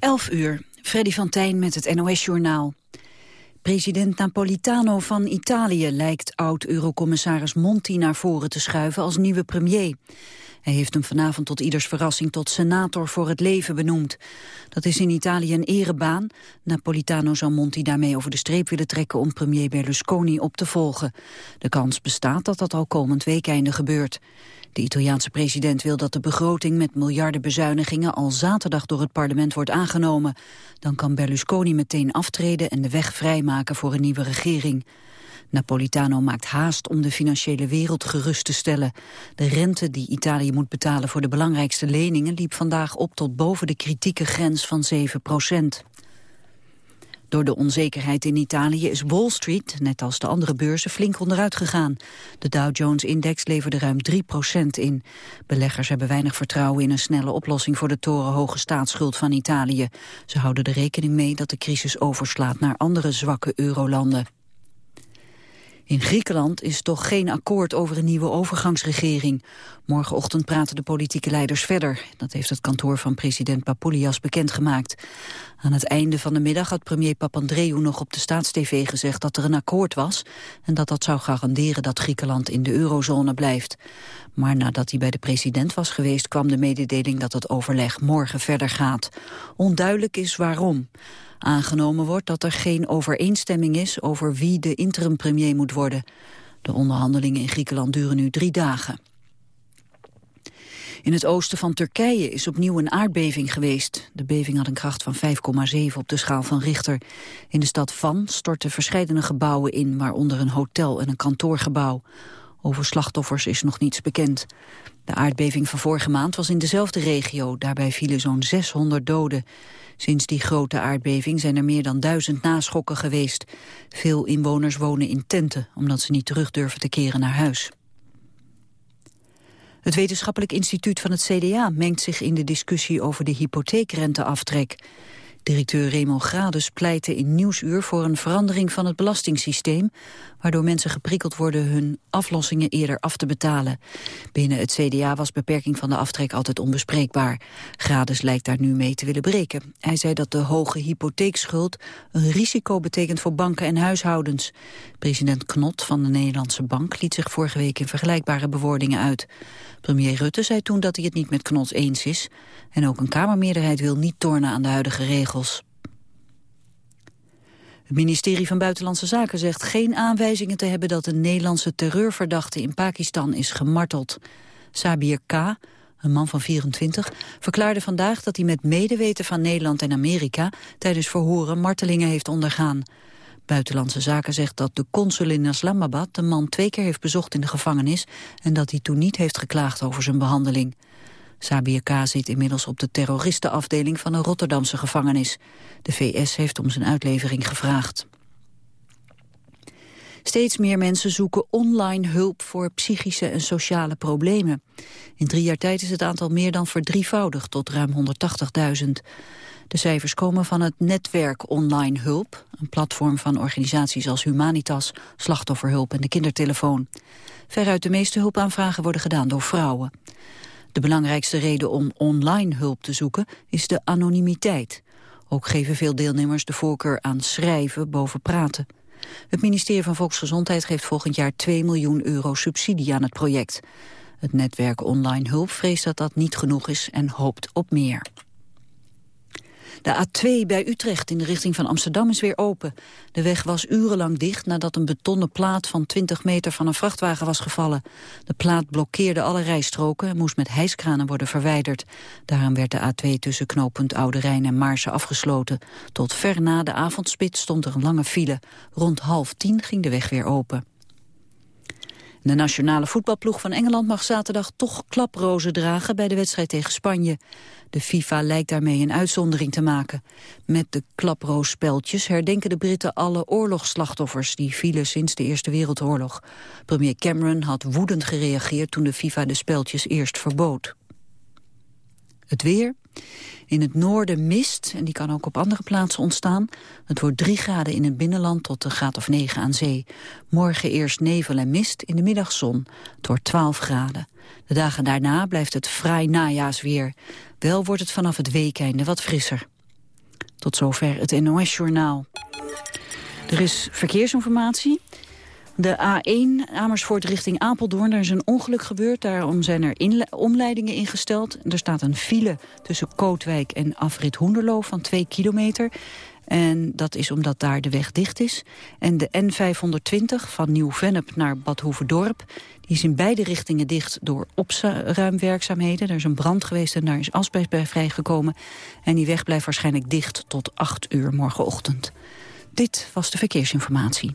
11 uur, Freddy van Tijn met het NOS-journaal. President Napolitano van Italië lijkt oud-eurocommissaris Monti naar voren te schuiven als nieuwe premier. Hij heeft hem vanavond tot ieders verrassing tot senator voor het leven benoemd. Dat is in Italië een erebaan. Napolitano zou Monti daarmee over de streep willen trekken om premier Berlusconi op te volgen. De kans bestaat dat dat al komend weekende gebeurt. De Italiaanse president wil dat de begroting met miljarden bezuinigingen al zaterdag door het parlement wordt aangenomen. Dan kan Berlusconi meteen aftreden en de weg vrijmaken voor een nieuwe regering. Napolitano maakt haast om de financiële wereld gerust te stellen. De rente die Italië moet betalen voor de belangrijkste leningen liep vandaag op tot boven de kritieke grens van 7 procent. Door de onzekerheid in Italië is Wall Street, net als de andere beurzen, flink onderuit gegaan. De Dow Jones-index leverde ruim 3% in. Beleggers hebben weinig vertrouwen in een snelle oplossing voor de torenhoge staatsschuld van Italië. Ze houden er rekening mee dat de crisis overslaat naar andere zwakke eurolanden. In Griekenland is toch geen akkoord over een nieuwe overgangsregering. Morgenochtend praten de politieke leiders verder. Dat heeft het kantoor van president Papoulias bekendgemaakt. Aan het einde van de middag had premier Papandreou nog op de staatstv gezegd dat er een akkoord was... en dat dat zou garanderen dat Griekenland in de eurozone blijft. Maar nadat hij bij de president was geweest kwam de mededeling dat het overleg morgen verder gaat. Onduidelijk is waarom. Aangenomen wordt dat er geen overeenstemming is over wie de interim-premier moet worden. De onderhandelingen in Griekenland duren nu drie dagen. In het oosten van Turkije is opnieuw een aardbeving geweest. De beving had een kracht van 5,7 op de schaal van Richter. In de stad Van stortten verscheidene gebouwen in, waaronder een hotel en een kantoorgebouw. Over slachtoffers is nog niets bekend. De aardbeving van vorige maand was in dezelfde regio. Daarbij vielen zo'n 600 doden. Sinds die grote aardbeving zijn er meer dan duizend naschokken geweest. Veel inwoners wonen in tenten, omdat ze niet terug durven te keren naar huis. Het Wetenschappelijk Instituut van het CDA mengt zich in de discussie over de hypotheekrenteaftrek. Directeur Raymond Grades pleitte in Nieuwsuur voor een verandering van het belastingssysteem, waardoor mensen geprikkeld worden hun aflossingen eerder af te betalen. Binnen het CDA was beperking van de aftrek altijd onbespreekbaar. Grades lijkt daar nu mee te willen breken. Hij zei dat de hoge hypotheekschuld een risico betekent voor banken en huishoudens. President Knot van de Nederlandse Bank liet zich vorige week in vergelijkbare bewoordingen uit. Premier Rutte zei toen dat hij het niet met Knot eens is. En ook een Kamermeerderheid wil niet tornen aan de huidige regels. Het ministerie van Buitenlandse Zaken zegt geen aanwijzingen te hebben dat een Nederlandse terreurverdachte in Pakistan is gemarteld. Sabir K., een man van 24, verklaarde vandaag dat hij met medeweten van Nederland en Amerika tijdens verhoren martelingen heeft ondergaan. Buitenlandse Zaken zegt dat de consul in Islamabad de man twee keer heeft bezocht in de gevangenis en dat hij toen niet heeft geklaagd over zijn behandeling. Sabir K. zit inmiddels op de terroristenafdeling van een Rotterdamse gevangenis. De VS heeft om zijn uitlevering gevraagd. Steeds meer mensen zoeken online hulp voor psychische en sociale problemen. In drie jaar tijd is het aantal meer dan verdrievoudigd tot ruim 180.000. De cijfers komen van het netwerk Online Hulp, een platform van organisaties als Humanitas, Slachtofferhulp en de Kindertelefoon. Veruit de meeste hulpaanvragen worden gedaan door vrouwen. De belangrijkste reden om online hulp te zoeken is de anonimiteit. Ook geven veel deelnemers de voorkeur aan schrijven boven praten. Het ministerie van Volksgezondheid geeft volgend jaar 2 miljoen euro subsidie aan het project. Het netwerk Online Hulp vreest dat dat niet genoeg is en hoopt op meer. De A2 bij Utrecht in de richting van Amsterdam is weer open. De weg was urenlang dicht nadat een betonnen plaat van 20 meter van een vrachtwagen was gevallen. De plaat blokkeerde alle rijstroken en moest met hijskranen worden verwijderd. Daarom werd de A2 tussen knooppunt Oude Rijn en Maarsen afgesloten. Tot ver na de avondspit stond er een lange file. Rond half tien ging de weg weer open. De nationale voetbalploeg van Engeland mag zaterdag toch klaprozen dragen bij de wedstrijd tegen Spanje. De FIFA lijkt daarmee een uitzondering te maken. Met de klaproosspeltjes herdenken de Britten alle oorlogsslachtoffers die vielen sinds de Eerste Wereldoorlog. Premier Cameron had woedend gereageerd toen de FIFA de speltjes eerst verbood. Het weer. In het noorden mist, en die kan ook op andere plaatsen ontstaan. Het wordt 3 graden in het binnenland tot een graad of 9 aan zee. Morgen eerst nevel en mist, in de middag zon. Het wordt 12 graden. De dagen daarna blijft het fraai najaarsweer. Wel wordt het vanaf het weekeinde wat frisser. Tot zover het NOS-journaal. Er is verkeersinformatie. De A1 Amersfoort richting Apeldoorn, er is een ongeluk gebeurd. Daarom zijn er omleidingen ingesteld. Er staat een file tussen Kootwijk en Afrit Hoenderloo van 2 kilometer. En dat is omdat daar de weg dicht is. En de N520 van Nieuw-Vennep naar Bad Hoeverdorp... die is in beide richtingen dicht door opruimwerkzaamheden. Er is een brand geweest en daar is asbest bij vrijgekomen. En die weg blijft waarschijnlijk dicht tot 8 uur morgenochtend. Dit was de verkeersinformatie.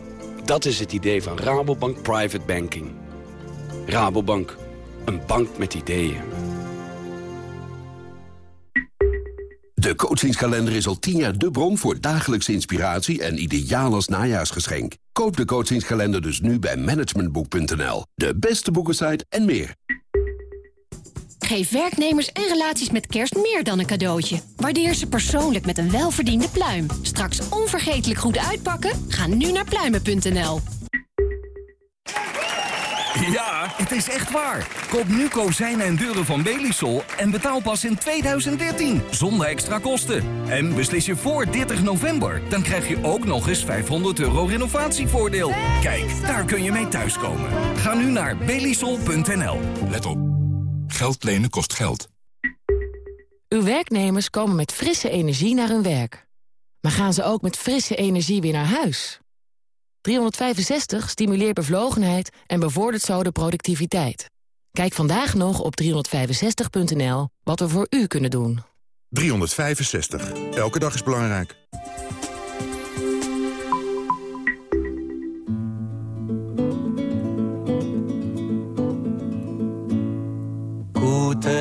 Dat is het idee van Rabobank Private Banking. Rabobank, een bank met ideeën. De coachingskalender is al tien jaar de bron voor dagelijkse inspiratie en ideaal als najaarsgeschenk. Koop de coachingskalender dus nu bij managementboek.nl. De beste boekensite en meer. Geef werknemers en relaties met kerst meer dan een cadeautje. Waardeer ze persoonlijk met een welverdiende pluim. Straks onvergetelijk goed uitpakken? Ga nu naar pluimen.nl. Ja, het is echt waar. Koop nu kozijnen en deuren van Belisol en betaal pas in 2013. Zonder extra kosten. En beslis je voor 30 november. Dan krijg je ook nog eens 500 euro renovatievoordeel. Kijk, daar kun je mee thuiskomen. Ga nu naar belisol.nl. Let op. Geld lenen kost geld. Uw werknemers komen met frisse energie naar hun werk. Maar gaan ze ook met frisse energie weer naar huis? 365 stimuleert bevlogenheid en bevordert zo de productiviteit. Kijk vandaag nog op 365.nl wat we voor u kunnen doen. 365. Elke dag is belangrijk.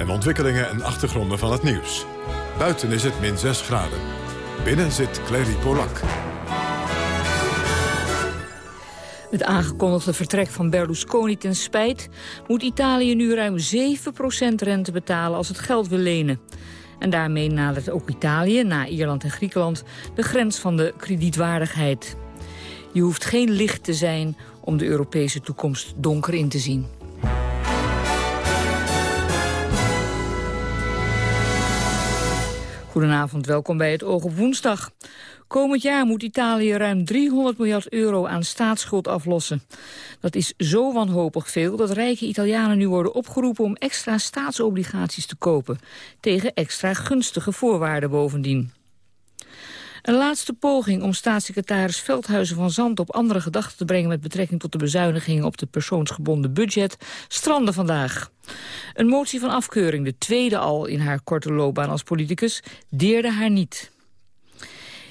En ontwikkelingen en achtergronden van het nieuws. Buiten is het min 6 graden. Binnen zit Clary Polak. Het aangekondigde vertrek van Berlusconi ten spijt... moet Italië nu ruim 7% rente betalen als het geld wil lenen. En daarmee nadert ook Italië, na Ierland en Griekenland... de grens van de kredietwaardigheid. Je hoeft geen licht te zijn om de Europese toekomst donker in te zien. Goedenavond, welkom bij het Oog op Woensdag. Komend jaar moet Italië ruim 300 miljard euro aan staatsschuld aflossen. Dat is zo wanhopig veel dat rijke Italianen nu worden opgeroepen om extra staatsobligaties te kopen. Tegen extra gunstige voorwaarden bovendien. Een laatste poging om staatssecretaris Veldhuizen van Zand op andere gedachten te brengen met betrekking tot de bezuinigingen op de persoonsgebonden budget strandde vandaag. Een motie van afkeuring, de tweede al in haar korte loopbaan als politicus, deerde haar niet.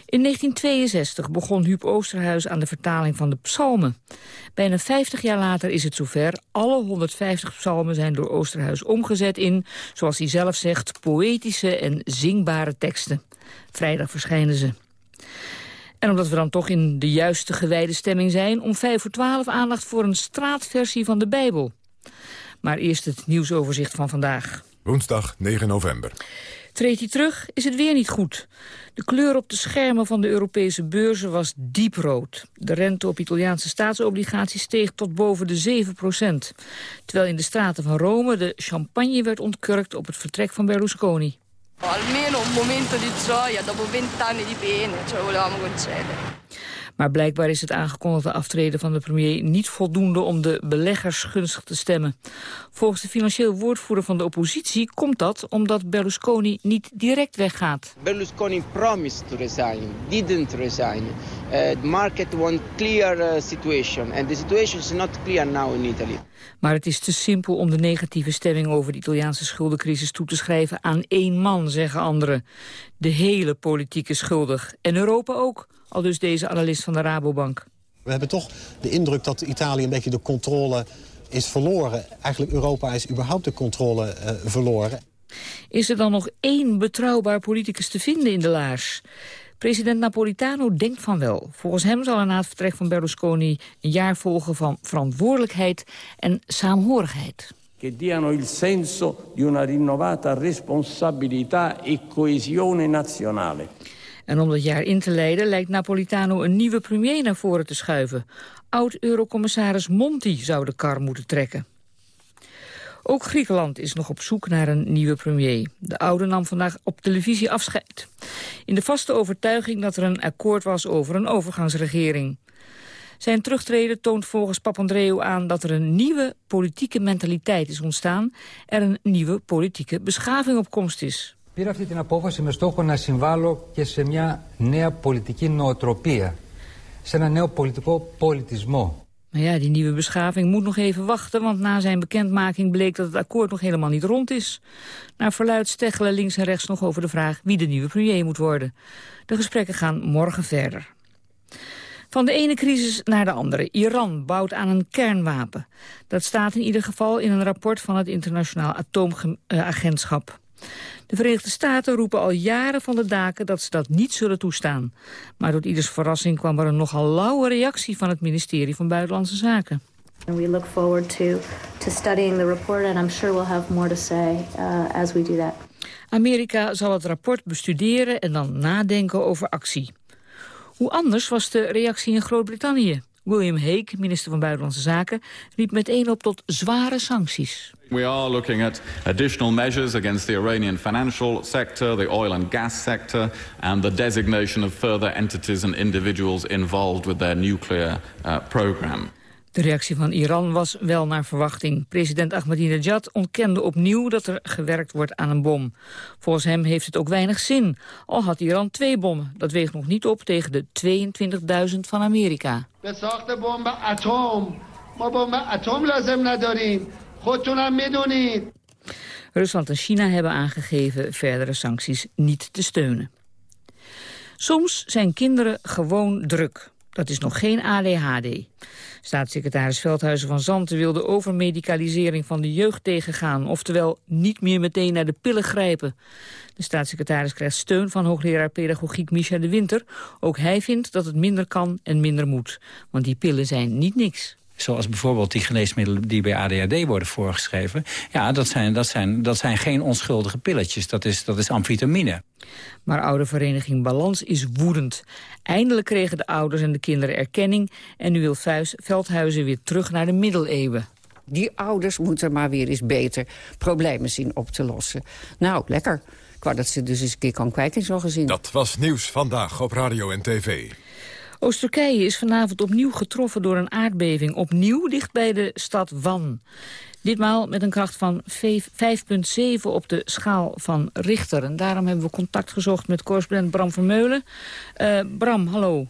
In 1962 begon Huub Oosterhuis aan de vertaling van de psalmen. Bijna 50 jaar later is het zover. Alle 150 psalmen zijn door Oosterhuis omgezet in, zoals hij zelf zegt, poëtische en zingbare teksten. Vrijdag verschijnen ze. En omdat we dan toch in de juiste gewijde stemming zijn... om 5 voor 12 aandacht voor een straatversie van de Bijbel. Maar eerst het nieuwsoverzicht van vandaag. Woensdag 9 november. Treedt hij terug, is het weer niet goed. De kleur op de schermen van de Europese beurzen was dieprood. De rente op Italiaanse staatsobligaties steeg tot boven de 7 procent. Terwijl in de straten van Rome de champagne werd ontkurkt op het vertrek van Berlusconi. Almeno un momento di gioia dopo vent'anni di pene, ce lo volevamo concedere. Maar blijkbaar is het aangekondigde aftreden van de premier niet voldoende om de beleggers gunstig te stemmen. Volgens de financieel woordvoerder van de oppositie komt dat omdat Berlusconi niet direct weggaat. Berlusconi promised to resign, didn't resign. Uh, the market want clear uh, situation and the situation is not clear now in Italy. Maar het is te simpel om de negatieve stemming over de Italiaanse schuldencrisis toe te schrijven aan één man, zeggen anderen. De hele politiek is schuldig. En Europa ook, al dus deze analist van de Rabobank. We hebben toch de indruk dat Italië een beetje de controle is verloren. Eigenlijk Europa is überhaupt de controle uh, verloren. Is er dan nog één betrouwbaar politicus te vinden in de laars? President Napolitano denkt van wel. Volgens hem zal er na het vertrek van Berlusconi een jaar volgen van verantwoordelijkheid en saamhorigheid. Che diano il senso di una rinnovata responsabilità e coesione nazionale. En om dat jaar in te leiden lijkt Napolitano een nieuwe premier naar voren te schuiven. Oud-eurocommissaris Monti zou de kar moeten trekken. Ook Griekenland is nog op zoek naar een nieuwe premier. De oude nam vandaag op televisie afscheid. In de vaste overtuiging dat er een akkoord was over een overgangsregering. Zijn terugtreden toont volgens Papandreou aan dat er een nieuwe politieke mentaliteit is ontstaan. Er een nieuwe politieke beschaving op komst is. Πήρα αυτή την απόφαση με στόχο να συμβάλλω και σε μια νέα πολιτική νοοτροπία. Σε ένα νέο πολιτικό πολιτισμό. Maar ja, die nieuwe beschaving moet nog even wachten... want na zijn bekendmaking bleek dat het akkoord nog helemaal niet rond is. Naar verluid steggelen links en rechts nog over de vraag... wie de nieuwe premier moet worden. De gesprekken gaan morgen verder. Van de ene crisis naar de andere. Iran bouwt aan een kernwapen. Dat staat in ieder geval in een rapport van het Internationaal Atoomagentschap. De Verenigde Staten roepen al jaren van de daken dat ze dat niet zullen toestaan. Maar tot ieders verrassing kwam er een nogal lauwe reactie van het ministerie van Buitenlandse Zaken. we look forward to, to studying the report and I'm sure we'll have more to say uh, as we do that. Amerika zal het rapport bestuderen en dan nadenken over actie. Hoe anders was de reactie in Groot-Brittannië? William Hague, minister van Buitenlandse Zaken, riep meteen op tot zware sancties. We are looking at additional measures against the Iranian financial sector, the oil and gas sector, and the designation of further entities and individuals involved with their nuclear uh, program. De reactie van Iran was wel naar verwachting. President Ahmadinejad ontkende opnieuw dat er gewerkt wordt aan een bom. Volgens hem heeft het ook weinig zin. Al had Iran twee bommen. Dat weegt nog niet op tegen de 22.000 van Amerika. Rusland en China hebben aangegeven verdere sancties niet te steunen. Soms zijn kinderen gewoon druk. Dat is nog geen ADHD. Staatssecretaris Veldhuizen van Zanten wil de overmedicalisering van de jeugd tegengaan. Oftewel niet meer meteen naar de pillen grijpen. De staatssecretaris krijgt steun van hoogleraar pedagogiek Micha de Winter. Ook hij vindt dat het minder kan en minder moet. Want die pillen zijn niet niks. Zoals bijvoorbeeld die geneesmiddelen die bij ADHD worden voorgeschreven. Ja, dat zijn, dat zijn, dat zijn geen onschuldige pilletjes. Dat is, dat is amfetamine. Maar oude vereniging Balans is woedend. Eindelijk kregen de ouders en de kinderen erkenning... en nu wil Veldhuizen weer terug naar de middeleeuwen. Die ouders moeten maar weer eens beter problemen zien op te lossen. Nou, lekker. Ik wou dat ze dus eens een keer kan kwijt in zo'n gezin. Dat was Nieuws Vandaag op Radio en TV. Oost-Turkije is vanavond opnieuw getroffen door een aardbeving. Opnieuw dicht bij de stad Van. Ditmaal met een kracht van 5,7 op de schaal van Richter. En daarom hebben we contact gezocht met correspondent Bram Vermeulen. Uh, Bram, hallo.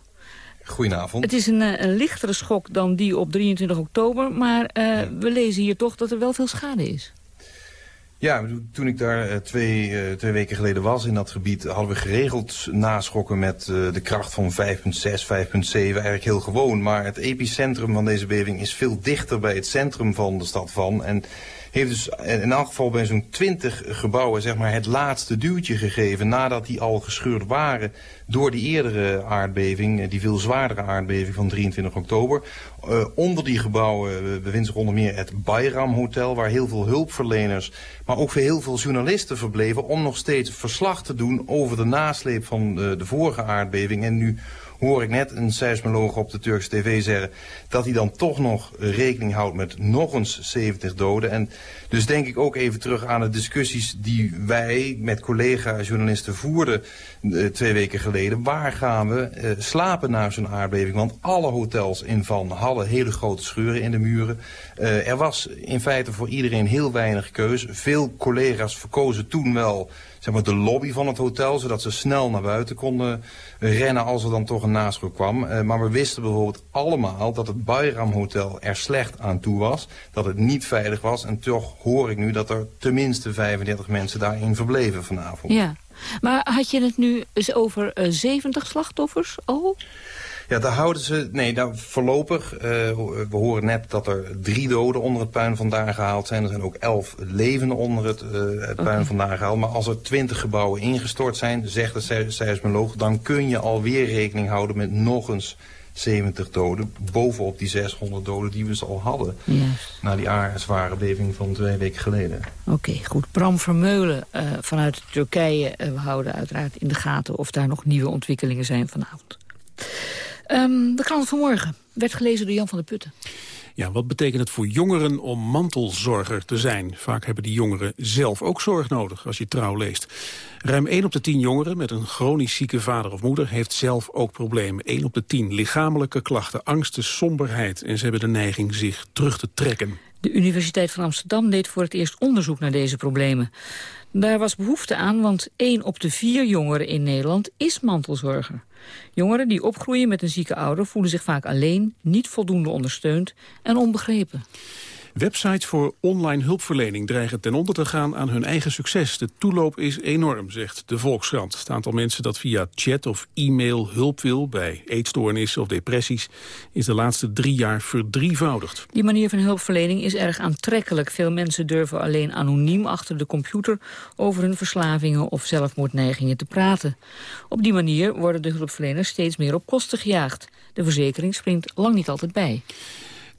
Goedenavond. Het is een, eh, een, lichtere schok dan die op 23 oktober. Maar uh, we lezen hier toch dat er wel veel schade is. Ja, toen ik daar eh, twee, uh, twee weken geleden was in dat gebied... hadden we geregeld naschokken met uh, de kracht van 5,6, 5,7. Eigenlijk heel gewoon. Maar het epicentrum van deze beving is veel dichter bij het centrum van de stad Van. En heeft dus in elk geval bij zo'n 20 gebouwen zeg maar, het laatste duwtje gegeven... nadat die al gescheurd waren door die eerdere aardbeving... die veel zwaardere aardbeving van 23 oktober. Uh, onder die gebouwen bevindt zich onder meer het Bayram Hotel... waar heel veel hulpverleners, maar ook heel veel journalisten verbleven... om nog steeds verslag te doen over de nasleep van de vorige aardbeving... en nu hoor ik net een seismoloog op de Turkse tv zeggen... dat hij dan toch nog rekening houdt met nog eens 70 doden. En dus denk ik ook even terug aan de discussies die wij met collega-journalisten voerden... Eh, twee weken geleden. Waar gaan we eh, slapen na zo'n aardbeving? Want alle hotels in Van hadden hele grote scheuren in de muren. Uh, er was in feite voor iedereen heel weinig keus. Veel collega's verkozen toen wel zeg maar, de lobby van het hotel... zodat ze snel naar buiten konden rennen als er dan toch een naschok kwam. Maar we wisten bijvoorbeeld allemaal dat het Bayram Hotel er slecht aan toe was. Dat het niet veilig was. En toch hoor ik nu dat er tenminste 35 mensen daarin verbleven vanavond. Ja, maar had je het nu eens over uh, 70 slachtoffers al? Ja, daar houden ze... Nee, voorlopig. Uh, we horen net dat er drie doden onder het puin vandaan gehaald zijn. Er zijn ook elf levenden onder het, uh, het puin vandaan gehaald. Maar als er twintig gebouwen ingestort zijn, zegt de seismoloog... dan kun je alweer rekening houden met nog eens 70 doden. Bovenop die 600 doden die we ze al hadden. Yes. Na die zware beving van twee weken geleden. Oké, okay, goed. Bram Vermeulen uh, vanuit Turkije. Uh, we houden uiteraard in de gaten of daar nog nieuwe ontwikkelingen zijn vanavond. Um, de krant van morgen werd gelezen door Jan van der Putten. Ja, wat betekent het voor jongeren om mantelzorger te zijn? Vaak hebben die jongeren zelf ook zorg nodig, als je trouw leest. Ruim 1 op de 10 jongeren met een chronisch zieke vader of moeder heeft zelf ook problemen. 1 op de 10 lichamelijke klachten, angsten, somberheid. En ze hebben de neiging zich terug te trekken. De Universiteit van Amsterdam deed voor het eerst onderzoek naar deze problemen. Daar was behoefte aan, want 1 op de 4 jongeren in Nederland is mantelzorger. Jongeren die opgroeien met een zieke ouder voelen zich vaak alleen, niet voldoende ondersteund en onbegrepen. Websites voor online hulpverlening dreigen ten onder te gaan aan hun eigen succes. De toeloop is enorm, zegt de Volkskrant. Het aantal mensen dat via chat of e-mail hulp wil bij eetstoornissen of depressies is de laatste drie jaar verdrievoudigd. Die manier van hulpverlening is erg aantrekkelijk. Veel mensen durven alleen anoniem achter de computer over hun verslavingen of zelfmoordneigingen te praten. Op die manier worden de hulpverleners steeds meer op kosten gejaagd. De verzekering springt lang niet altijd bij.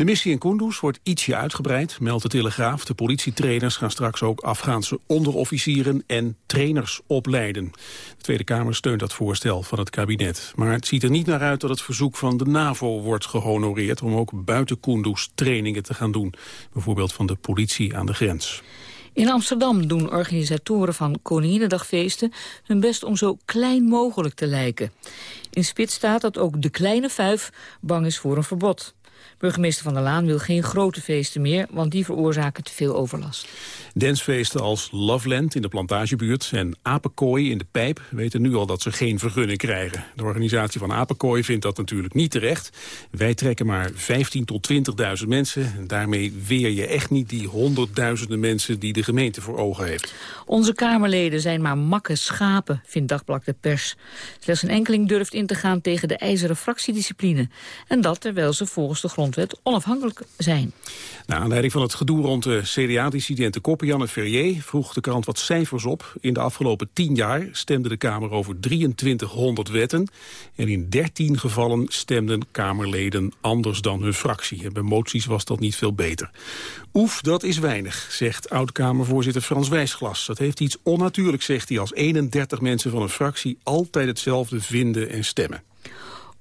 De missie in Kunduz wordt ietsje uitgebreid, meldt de Telegraaf. De politietrainers gaan straks ook Afghaanse onderofficieren en trainers opleiden. De Tweede Kamer steunt dat voorstel van het kabinet. Maar het ziet er niet naar uit dat het verzoek van de NAVO wordt gehonoreerd... om ook buiten Kunduz trainingen te gaan doen. Bijvoorbeeld van de politie aan de grens. In Amsterdam doen organisatoren van Koninginnedagfeesten hun best om zo klein mogelijk te lijken. In spits staat dat ook de kleine vijf bang is voor een verbod. Burgemeester Van der Laan wil geen grote feesten meer, want die veroorzaken te veel overlast. Dansfeesten als Loveland in de plantagebuurt en Apenkooi in de Pijp weten nu al dat ze geen vergunning krijgen. De organisatie van Apenkooi vindt dat natuurlijk niet terecht. Wij trekken maar 15 tot 20.000 mensen en daarmee weer je echt niet die honderdduizenden mensen die de gemeente voor ogen heeft. Onze Kamerleden zijn maar makke schapen, vindt Dagblad de Pers. Slechts een enkeling durft in te gaan tegen de ijzeren fractiediscipline. En dat terwijl ze volgens de onafhankelijk zijn. Na aanleiding van het gedoe rond de CDA-dissidenten Koppian en Ferrier vroeg de krant wat cijfers op. In de afgelopen tien jaar stemde de Kamer over 2300 wetten. En in 13 gevallen stemden Kamerleden anders dan hun fractie. Bij moties was dat niet veel beter. Oef, dat is weinig, zegt oud-Kamervoorzitter Frans Wijsglas. Dat heeft iets onnatuurlijks, zegt hij, als 31 mensen van een fractie altijd hetzelfde vinden en stemmen.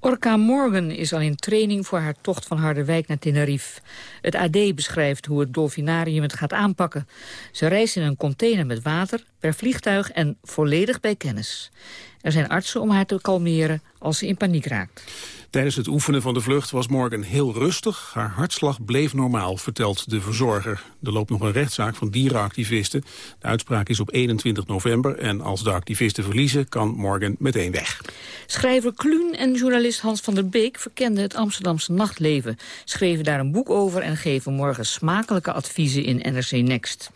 Orca Morgan is al in training voor haar tocht van Harderwijk naar Tenerife. Het AD beschrijft hoe het dolfinarium het gaat aanpakken. Ze reist in een container met water, per vliegtuig en volledig bij kennis. Er zijn artsen om haar te kalmeren als ze in paniek raakt. Tijdens het oefenen van de vlucht was Morgan heel rustig. Haar hartslag bleef normaal, vertelt de verzorger. Er loopt nog een rechtszaak van dierenactivisten. De uitspraak is op 21 november en als de activisten verliezen... kan Morgan meteen weg. Schrijver Kluun en journalist Hans van der Beek verkenden het Amsterdamse nachtleven. Schreven daar een boek over en geven morgen smakelijke adviezen in NRC Next.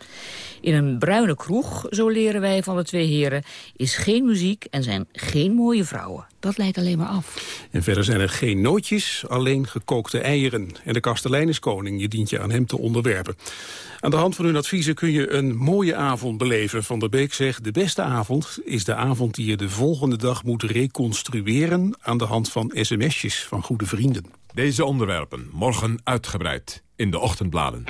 In een bruine kroeg, zo leren wij van de twee heren, is geen muziek en zijn geen mooie vrouwen. Dat leidt alleen maar af. En verder zijn er geen nootjes, alleen gekookte eieren. En de kastelein is koning, je dient je aan hem te onderwerpen. Aan de hand van hun adviezen kun je een mooie avond beleven. Van der Beek zegt, de beste avond is de avond die je de volgende dag moet reconstrueren... aan de hand van sms'jes van goede vrienden. Deze onderwerpen morgen uitgebreid in de ochtendbladen.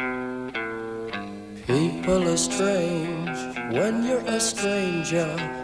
People are strange when you're a stranger.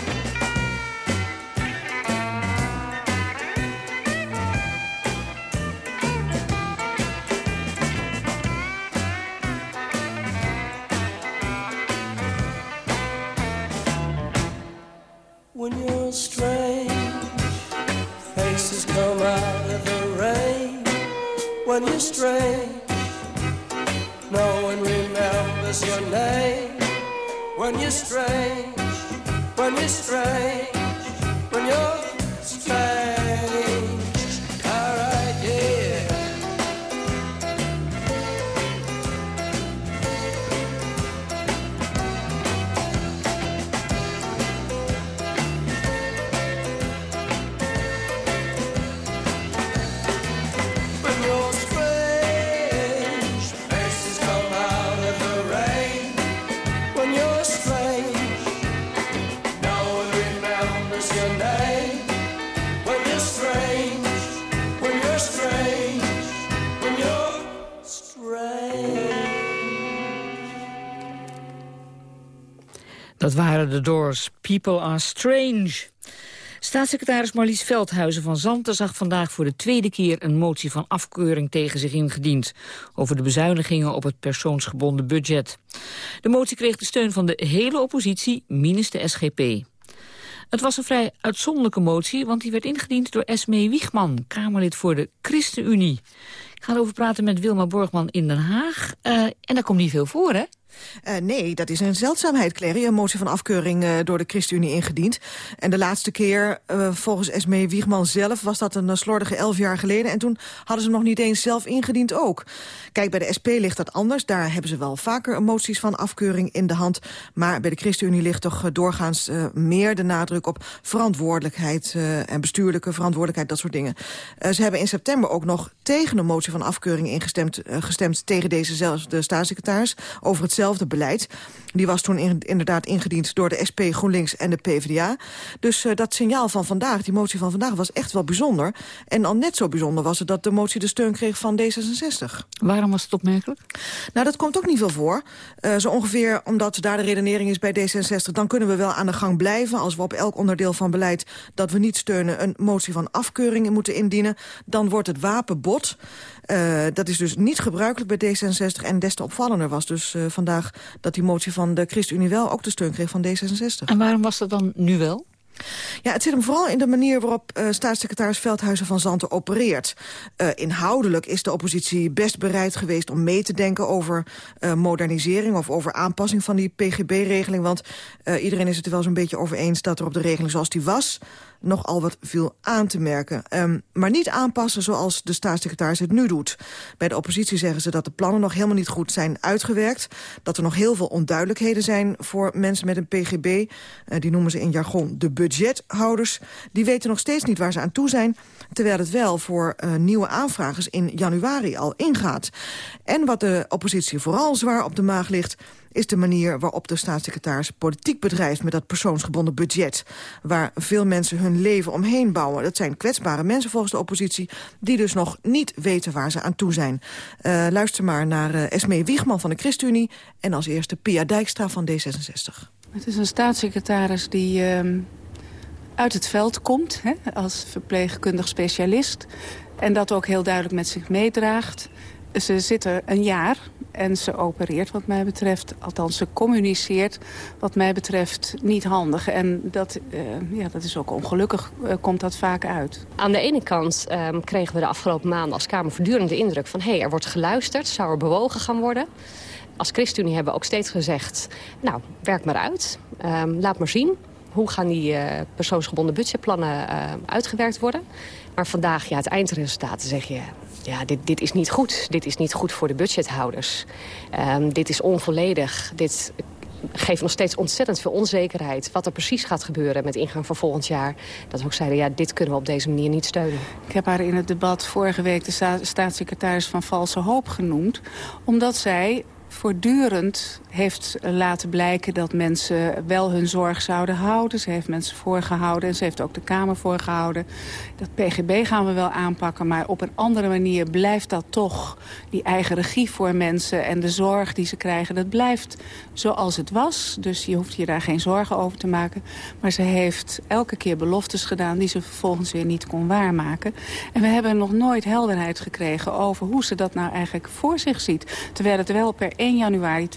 Come out of the rain when you're strange. No one remembers your name when you're strange. When you're strange. When you're strange. De Doors. People are strange. Staatssecretaris Marlies Veldhuizen van Zanten zag vandaag voor de tweede keer een motie van afkeuring tegen zich ingediend over de bezuinigingen op het persoonsgebonden budget. De motie kreeg de steun van de hele oppositie, minus de SGP. Het was een vrij uitzonderlijke motie, want die werd ingediend door Esmee Wiegman, Kamerlid voor de ChristenUnie. Ik ga erover praten met Wilma Borgman in Den Haag. Eh, en daar komt niet veel voor, hè? Uh, nee, dat is een zeldzaamheid, Clary. Een motie van afkeuring uh, door de ChristenUnie ingediend. En de laatste keer, uh, volgens Esmee Wiegman zelf... was dat een slordige elf jaar geleden. En toen hadden ze nog niet eens zelf ingediend ook. Kijk, bij de SP ligt dat anders. Daar hebben ze wel vaker moties van afkeuring in de hand. Maar bij de ChristenUnie ligt toch doorgaans meer de nadruk op verantwoordelijkheid... en bestuurlijke verantwoordelijkheid, dat soort dingen. ze hebben in september ook nog tegen een motie van afkeuring ingestemd... gestemd tegen dezezelfde staatssecretaris over het hetzelfde beleid. Die was toen in, inderdaad ingediend door de SP, GroenLinks en de PvdA. Dus uh, dat signaal van vandaag, die motie van vandaag, was echt wel bijzonder. En al net zo bijzonder was het dat de motie de steun kreeg van D66. Waarom was het opmerkelijk? Nou, dat komt ook niet veel voor. Uh, zo ongeveer omdat daar de redenering is bij D66... dan kunnen we wel aan de gang blijven als we op elk onderdeel van beleid... dat we niet steunen een motie van afkeuring moeten indienen. Dan wordt het wapenbod. Uh, dat is dus niet gebruikelijk bij D66 en des te opvallender was dus uh, vandaag dat die motie van de ChristenUnie wel ook de steun kreeg van D66. En waarom was dat dan nu wel? Ja, het zit hem vooral in de manier waarop uh, staatssecretaris Veldhuizen van Zanten opereert. Uh, inhoudelijk is de oppositie best bereid geweest om mee te denken over uh, modernisering of over aanpassing van die PGB-regeling. Want iedereen is het er wel zo'n beetje over eens dat er op de regeling zoals die was nogal wat viel aan te merken. Um, maar niet aanpassen zoals de staatssecretaris het nu doet. Bij de oppositie zeggen ze dat de plannen nog helemaal niet goed zijn uitgewerkt. Dat er nog heel veel onduidelijkheden zijn voor mensen met een PGB. Uh, die noemen ze in jargon de budgethouders. Die weten nog steeds niet waar ze aan toe zijn. Terwijl het wel voor uh, nieuwe aanvragers in januari al ingaat. En wat de oppositie vooral zwaar op de maag ligt is de manier waarop de staatssecretaris politiek bedrijft met dat persoonsgebonden budget. Waar veel mensen hun leven omheen bouwen. Dat zijn kwetsbare mensen volgens de oppositie die dus nog niet weten waar ze aan toe zijn. Uh, luister maar naar uh, Esmee Wiegman van de ChristenUnie en als eerste Pia Dijkstra van D66. Het is een staatssecretaris die uh, uit het veld komt hè, als verpleegkundig specialist. En dat ook heel duidelijk met zich meedraagt. Ze zit er een jaar en ze opereert wat mij betreft, althans ze communiceert wat mij betreft niet handig. En dat, uh, ja, dat is ook ongelukkig, uh, komt dat vaak uit. Aan de ene kant um, kregen we de afgelopen maanden als Kamer voortdurend de indruk van... hé, hey, er wordt geluisterd, zou er bewogen gaan worden. Als ChristenUnie hebben we ook steeds gezegd, nou, werk maar uit, um, laat maar zien. Hoe gaan die uh, persoonsgebonden budgetplannen uh, uitgewerkt worden. Maar vandaag, ja, het eindresultaat, zeg je... ja, dit, dit is niet goed. Dit is niet goed voor de budgethouders. Um, dit is onvolledig. Dit geeft nog steeds ontzettend veel onzekerheid... wat er precies gaat gebeuren met ingang van volgend jaar. Dat we ook zeiden, ja, dit kunnen we op deze manier niet steunen. Ik heb haar in het debat vorige week de sta staatssecretaris van Valse Hoop genoemd. Omdat zij voortdurend heeft laten blijken dat mensen wel hun zorg zouden houden. Ze heeft mensen voorgehouden en ze heeft ook de Kamer voorgehouden. Dat PGB gaan we wel aanpakken, maar op een andere manier blijft dat toch... die eigen regie voor mensen en de zorg die ze krijgen, dat blijft zoals het was. Dus je hoeft je daar geen zorgen over te maken. Maar ze heeft elke keer beloftes gedaan die ze vervolgens weer niet kon waarmaken. En we hebben nog nooit helderheid gekregen over hoe ze dat nou eigenlijk voor zich ziet. Terwijl het wel per 1 januari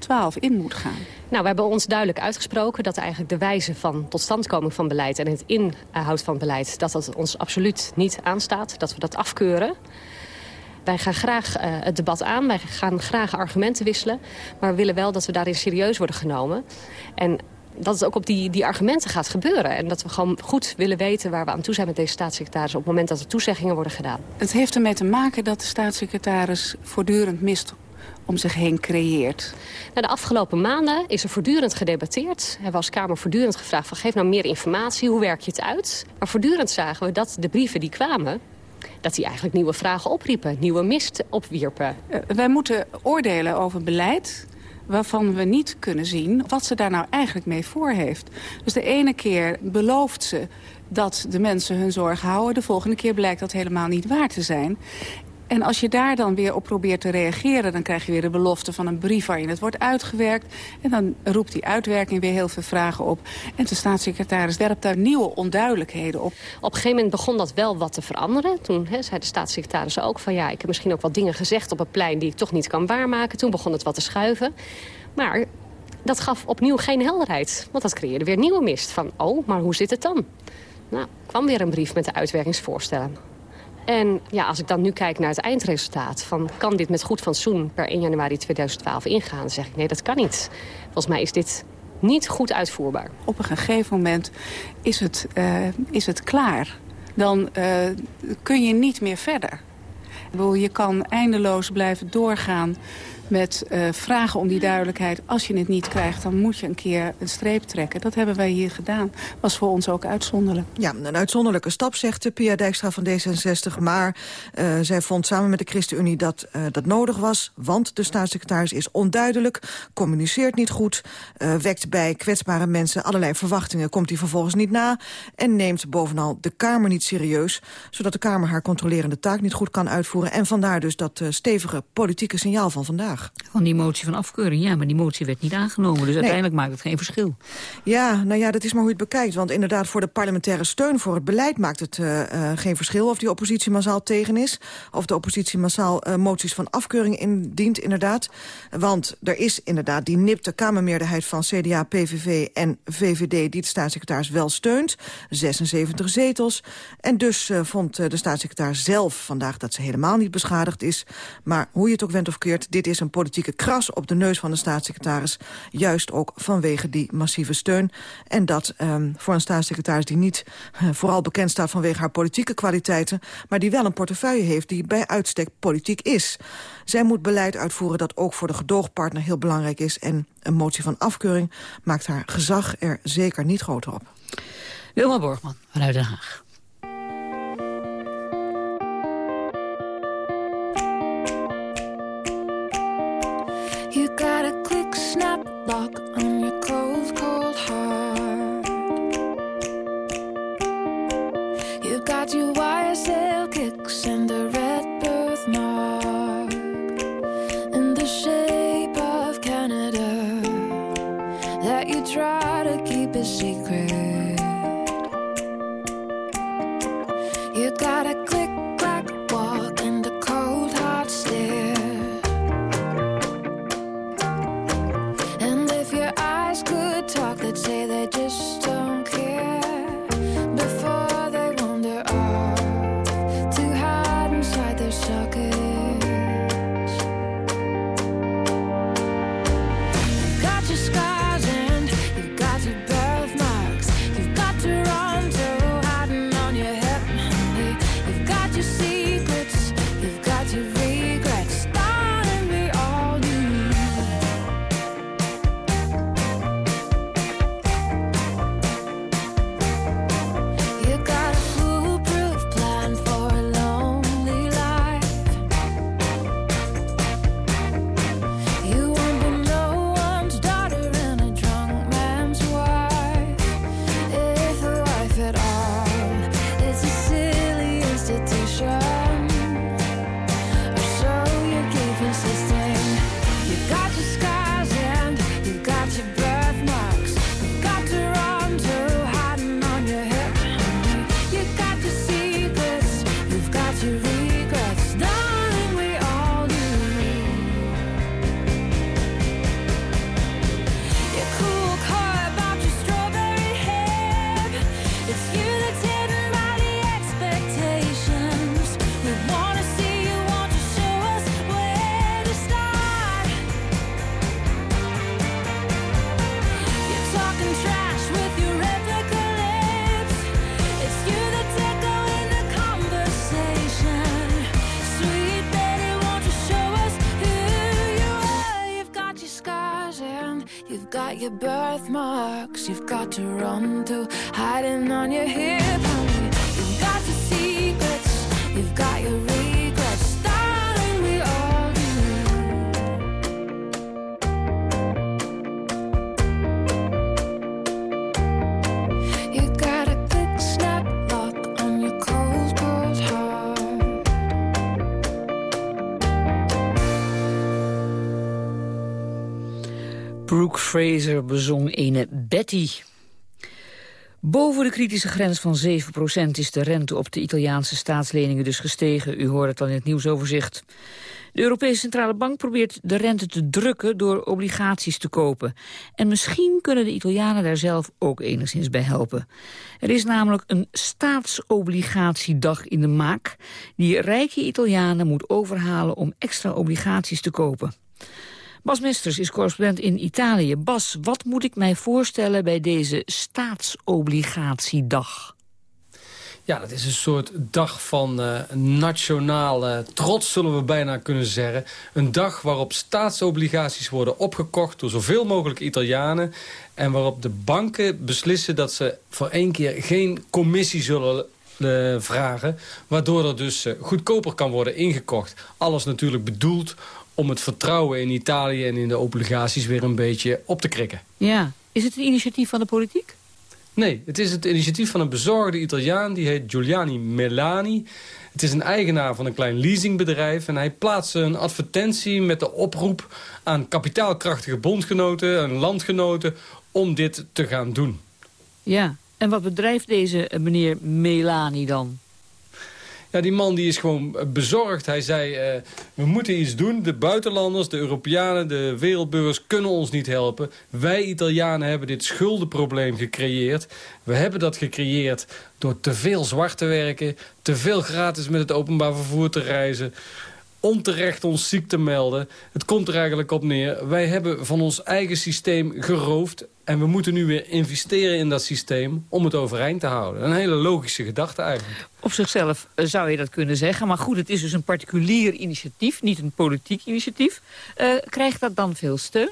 2012 in moet gaan. Nou, we hebben ons duidelijk uitgesproken dat eigenlijk de wijze van totstandkoming van beleid... en het inhoud van beleid, dat dat ons absoluut niet aanstaat. Dat we dat afkeuren. Wij gaan graag uh, het debat aan, wij gaan graag argumenten wisselen... maar we willen wel dat we daarin serieus worden genomen. En dat het ook op die, die argumenten gaat gebeuren. En dat we gewoon goed willen weten waar we aan toe zijn met deze staatssecretaris... op het moment dat er toezeggingen worden gedaan. Het heeft ermee te maken dat de staatssecretaris voortdurend mist om zich heen creëert? Nou, de afgelopen maanden is er voortdurend gedebatteerd. Er was Kamer voortdurend gevraagd van geef nou meer informatie, hoe werk je het uit? Maar voortdurend zagen we dat de brieven die kwamen dat die eigenlijk nieuwe vragen opriepen, nieuwe mist opwierpen. Uh, wij moeten oordelen over beleid waarvan we niet kunnen zien wat ze daar nou eigenlijk mee voor heeft. Dus de ene keer belooft ze dat de mensen hun zorg houden. De volgende keer blijkt dat helemaal niet waar te zijn. En als je daar dan weer op probeert te reageren... dan krijg je weer de belofte van een brief waarin het wordt uitgewerkt. En dan roept die uitwerking weer heel veel vragen op. En de staatssecretaris werpt daar nieuwe onduidelijkheden op. Op een gegeven moment begon dat wel wat te veranderen. Toen he, zei de staatssecretaris ook van... ja, ik heb misschien ook wat dingen gezegd op het plein die ik toch niet kan waarmaken. Toen begon het wat te schuiven. Maar dat gaf opnieuw geen helderheid. Want dat creëerde weer nieuwe mist. Van, oh, maar hoe zit het dan? Nou, kwam weer een brief met de uitwerkingsvoorstellen. En ja, als ik dan nu kijk naar het eindresultaat... van kan dit met goed fatsoen per 1 januari 2012 ingaan... dan zeg ik nee, dat kan niet. Volgens mij is dit niet goed uitvoerbaar. Op een gegeven moment is het, uh, is het klaar. Dan uh, kun je niet meer verder. Je kan eindeloos blijven doorgaan met uh, vragen om die duidelijkheid. Als je het niet krijgt, dan moet je een keer een streep trekken. Dat hebben wij hier gedaan. Was voor ons ook uitzonderlijk. Ja, een uitzonderlijke stap, zegt Pia Dijkstra van D66. Maar uh, zij vond samen met de ChristenUnie dat dat nodig was. Want de staatssecretaris is onduidelijk, communiceert niet goed... wekt bij kwetsbare mensen allerlei verwachtingen, komt hij vervolgens niet na... en neemt bovenal de Kamer niet serieus... zodat de Kamer haar controlerende taak niet goed kan uitvoeren. En vandaar dus dat stevige politieke signaal van vandaag. Van die motie van afkeuring, ja, maar die motie werd niet aangenomen. Dus uiteindelijk maakt het geen verschil. Ja, nou ja, dat is maar hoe je het bekijkt. Want inderdaad, voor de parlementaire steun voor het beleid maakt het uh, uh, geen verschil... of die oppositie massaal tegen is. Of de oppositie massaal uh, moties van afkeuring indient, inderdaad. Want er is inderdaad die nipte kamermeerderheid van CDA, PVV en VVD... die de staatssecretaris wel steunt. 76 zetels. En dus vond de staatssecretaris zelf vandaag dat ze helemaal niet beschadigd is. Maar hoe je het ook went of keert, dit is een politieke kras op de neus van de staatssecretaris. Juist ook vanwege die massieve steun. En dat um, voor een staatssecretaris die niet uh, vooral bekend staat vanwege haar politieke kwaliteiten... maar die wel een portefeuille heeft die bij uitstek politiek is. Zij moet beleid uitvoeren dat ook voor de gedoogpartner heel belangrijk is. En een motie van afkeuring maakt haar gezag er zeker niet groter op. Wilma Borgman vanuit Den Haag. Так. Fraser bezong ene Betty. Boven de kritische grens van 7% is de rente op de Italiaanse staatsleningen dus gestegen. U hoort het al in het nieuwsoverzicht. De Europese Centrale Bank probeert de rente te drukken door obligaties te kopen. En misschien kunnen de Italianen daar zelf ook enigszins bij helpen. Er is namelijk een staatsobligatiedag in de maak... die rijke Italianen moet overhalen om extra obligaties te kopen. Bas Mesters is correspondent in Italië. Bas, wat moet ik mij voorstellen bij deze staatsobligatiedag? Ja, dat is een soort dag van uh, nationale trots, zullen we bijna kunnen zeggen. Een dag waarop staatsobligaties worden opgekocht door zoveel mogelijk Italianen. En waarop de banken beslissen dat ze voor één keer geen commissie zullen uh, vragen. Waardoor er dus uh, goedkoper kan worden ingekocht. Alles natuurlijk bedoeld om het vertrouwen in Italië en in de obligaties weer een beetje op te krikken. Ja, is het een initiatief van de politiek? Nee, het is het initiatief van een bezorgde Italiaan. Die heet Giuliani Melani. Het is een eigenaar van een klein leasingbedrijf. En hij plaatste een advertentie met de oproep aan kapitaalkrachtige bondgenoten en landgenoten om dit te gaan doen. Ja, en wat bedrijft deze meneer Melani dan? Ja, die man die is gewoon bezorgd. Hij zei, uh, we moeten iets doen. De buitenlanders, de Europeanen, de wereldburgers kunnen ons niet helpen. Wij Italianen hebben dit schuldenprobleem gecreëerd. We hebben dat gecreëerd door te veel zwart te werken... te veel gratis met het openbaar vervoer te reizen onterecht ons ziek te melden. Het komt er eigenlijk op neer. Wij hebben van ons eigen systeem geroofd... en we moeten nu weer investeren in dat systeem om het overeind te houden. Een hele logische gedachte eigenlijk. Op zichzelf eh, zou je dat kunnen zeggen. Maar goed, het is dus een particulier initiatief, niet een politiek initiatief. Uh, krijgt dat dan veel steun?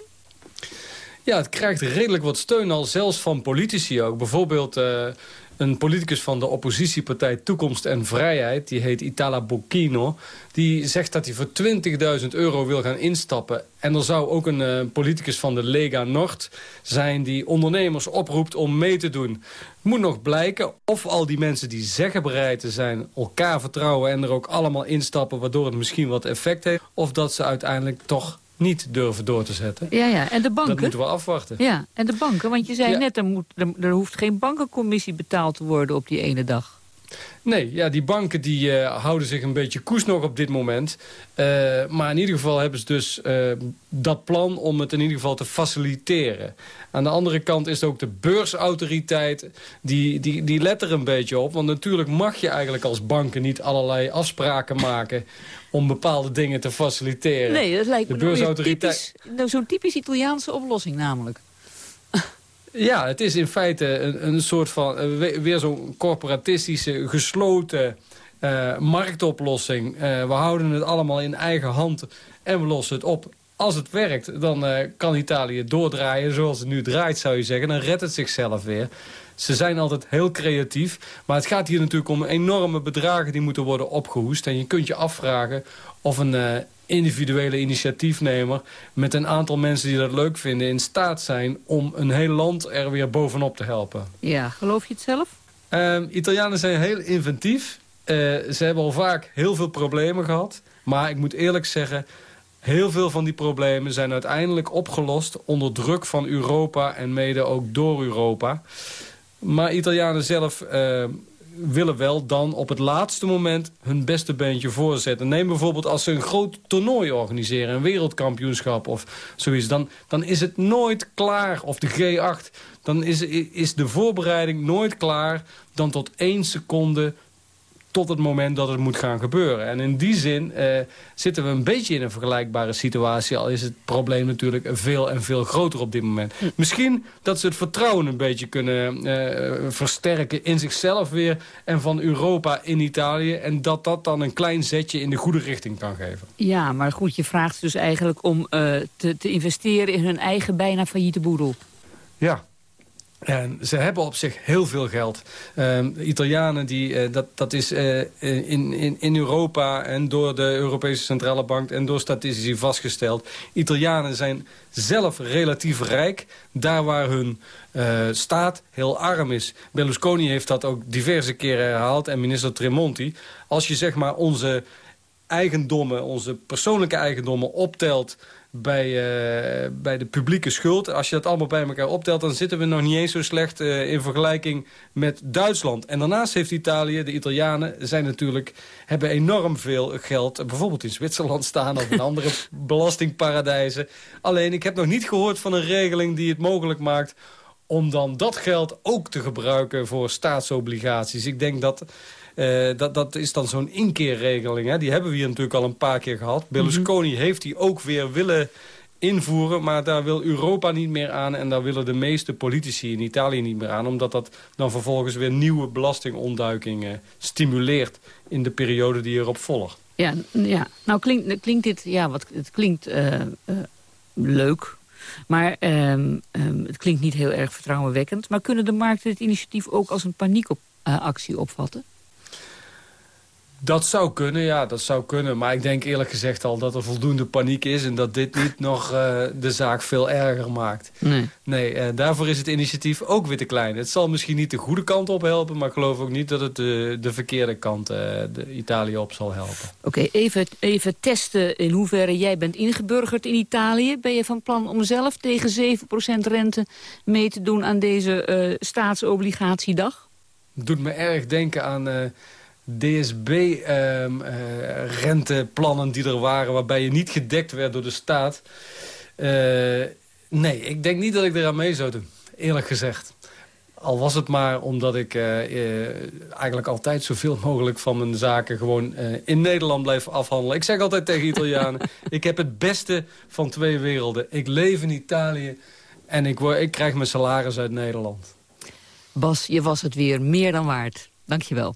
Ja, het krijgt redelijk wat steun al, zelfs van politici ook. Bijvoorbeeld... Uh, een politicus van de oppositiepartij Toekomst en Vrijheid... die heet Itala Bocchino... die zegt dat hij voor 20.000 euro wil gaan instappen. En er zou ook een uh, politicus van de Lega Nord zijn... die ondernemers oproept om mee te doen. Moet nog blijken of al die mensen die zeggen bereid te zijn... elkaar vertrouwen en er ook allemaal instappen... waardoor het misschien wat effect heeft... of dat ze uiteindelijk toch niet durven door te zetten. Ja, ja. En de banken? Dat moeten we afwachten. Ja, en de banken, want je zei Ja. net, er, moet, er, er hoeft geen bankencommissie betaald te worden op die ene dag. Nee, ja, die banken die, eh, houden zich een beetje koers nog op dit moment. Eh, maar in ieder geval hebben ze dus eh, dat plan om het in ieder geval te faciliteren. Aan de andere kant is ook de beursautoriteit, die, die, die let er een beetje op. Want natuurlijk mag je eigenlijk als banken niet allerlei afspraken maken... om bepaalde dingen te faciliteren. Nee, dat lijkt de me nou weer beursautoriteit. nou, zo'n typisch Italiaanse oplossing namelijk. Ja, het is in feite een, een soort van... eh, we- weer zo'n corporatistische, gesloten eh, marktoplossing. Eh, we houden het allemaal in eigen hand en we lossen het op. Als het werkt, dan kan Italië doordraaien zoals het nu draait, zou je zeggen. Dan redt het zichzelf weer. Ze zijn altijd heel creatief. Maar het gaat hier natuurlijk om enorme bedragen die moeten worden opgehoest. En je kunt je afvragen of een individuele initiatiefnemer... met een aantal mensen die dat leuk vinden in staat zijn... om een heel land er weer bovenop te helpen. Ja, geloof je het zelf? Ehm, Italianen zijn heel inventief. Eh, ze hebben al vaak heel veel problemen gehad. Maar ik moet eerlijk zeggen... heel veel van die problemen zijn uiteindelijk opgelost... onder druk van Europa en mede ook door Europa. Maar Italianen zelf eh, willen wel dan op het laatste moment... hun beste beentje voorzetten. Neem bijvoorbeeld als ze een groot toernooi organiseren... een wereldkampioenschap of zoiets... dan, dan is het nooit klaar, of de G8... dan is, is de voorbereiding nooit klaar dan tot één seconde tot het moment dat het moet gaan gebeuren. En in die zin eh, zitten we een beetje in een vergelijkbare situatie... al is het probleem natuurlijk veel en veel groter op dit moment. Hm. Misschien dat ze het vertrouwen een beetje kunnen eh, versterken in zichzelf weer... en van Europa in Italië. En dat dat dan een klein zetje in de goede richting kan geven. Ja, maar goed, je vraagt dus eigenlijk om eh, te, te investeren in hun eigen bijna failliete boedel. Ja. En ze hebben op zich heel veel geld. Ehm, Italianen, die, eh, dat, dat is eh, in, in, in Europa en door de Europese Centrale Bank en door statistici vastgesteld. Italianen zijn zelf relatief rijk, daar waar hun eh, staat heel arm is. Berlusconi heeft dat ook diverse keren herhaald en minister Tremonti. Als je zeg maar onze eigendommen, onze persoonlijke eigendommen optelt bij, uh, bij de publieke schuld. Als je dat allemaal bij elkaar optelt... dan zitten we nog niet eens zo slecht uh, in vergelijking met Duitsland. En daarnaast heeft Italië, de Italianen... Zijn natuurlijk, hebben enorm veel geld... bijvoorbeeld in Zwitserland staan of in andere belastingparadijzen. Alleen, ik heb nog niet gehoord van een regeling die het mogelijk maakt om dan dat geld ook te gebruiken voor staatsobligaties. Ik denk dat uh, dat, dat is dan zo'n inkeerregeling. Hè? Die hebben we hier natuurlijk al een paar keer gehad. Berlusconi heeft die ook weer willen invoeren, maar daar wil Europa niet meer aan... en daar willen de meeste politici in Italië niet meer aan... omdat dat dan vervolgens weer nieuwe belastingontduiking uh, stimuleert... in de periode die erop volgt. Ja, ja. nou klinkt, klinkt dit... Ja, wat, het klinkt uh, leuk, maar um, um, het klinkt niet heel erg vertrouwenwekkend. Maar kunnen de markten dit initiatief ook als een paniekactie opvatten? Dat zou kunnen, ja, dat zou kunnen. Maar ik denk eerlijk gezegd al dat er voldoende paniek is... en dat dit niet nog uh, de zaak veel erger maakt. Nee. Nee, uh, daarvoor is het initiatief ook weer te klein. Het zal misschien niet de goede kant op helpen... maar ik geloof ook niet dat het de, de verkeerde kant uh, de Italië op zal helpen. Oké, okay, even, even testen in hoeverre jij bent ingeburgerd in Italië. Ben je van plan om zelf tegen 7% rente mee te doen aan deze staatsobligatiedag? doet me erg denken aan DSB-renteplannen um, uh, die er waren... waarbij je niet gedekt werd door de staat. Uh, nee, ik denk niet dat ik eraan mee zou doen, eerlijk gezegd. Al was het maar omdat ik uh, eigenlijk altijd zoveel mogelijk van mijn zaken... gewoon in Nederland blijf afhandelen. Ik zeg altijd tegen Italianen... ik heb het beste van twee werelden. Ik leef in Italië en ik, word, ik krijg mijn salaris uit Nederland. Bas, je was het weer meer dan waard. Dank je wel.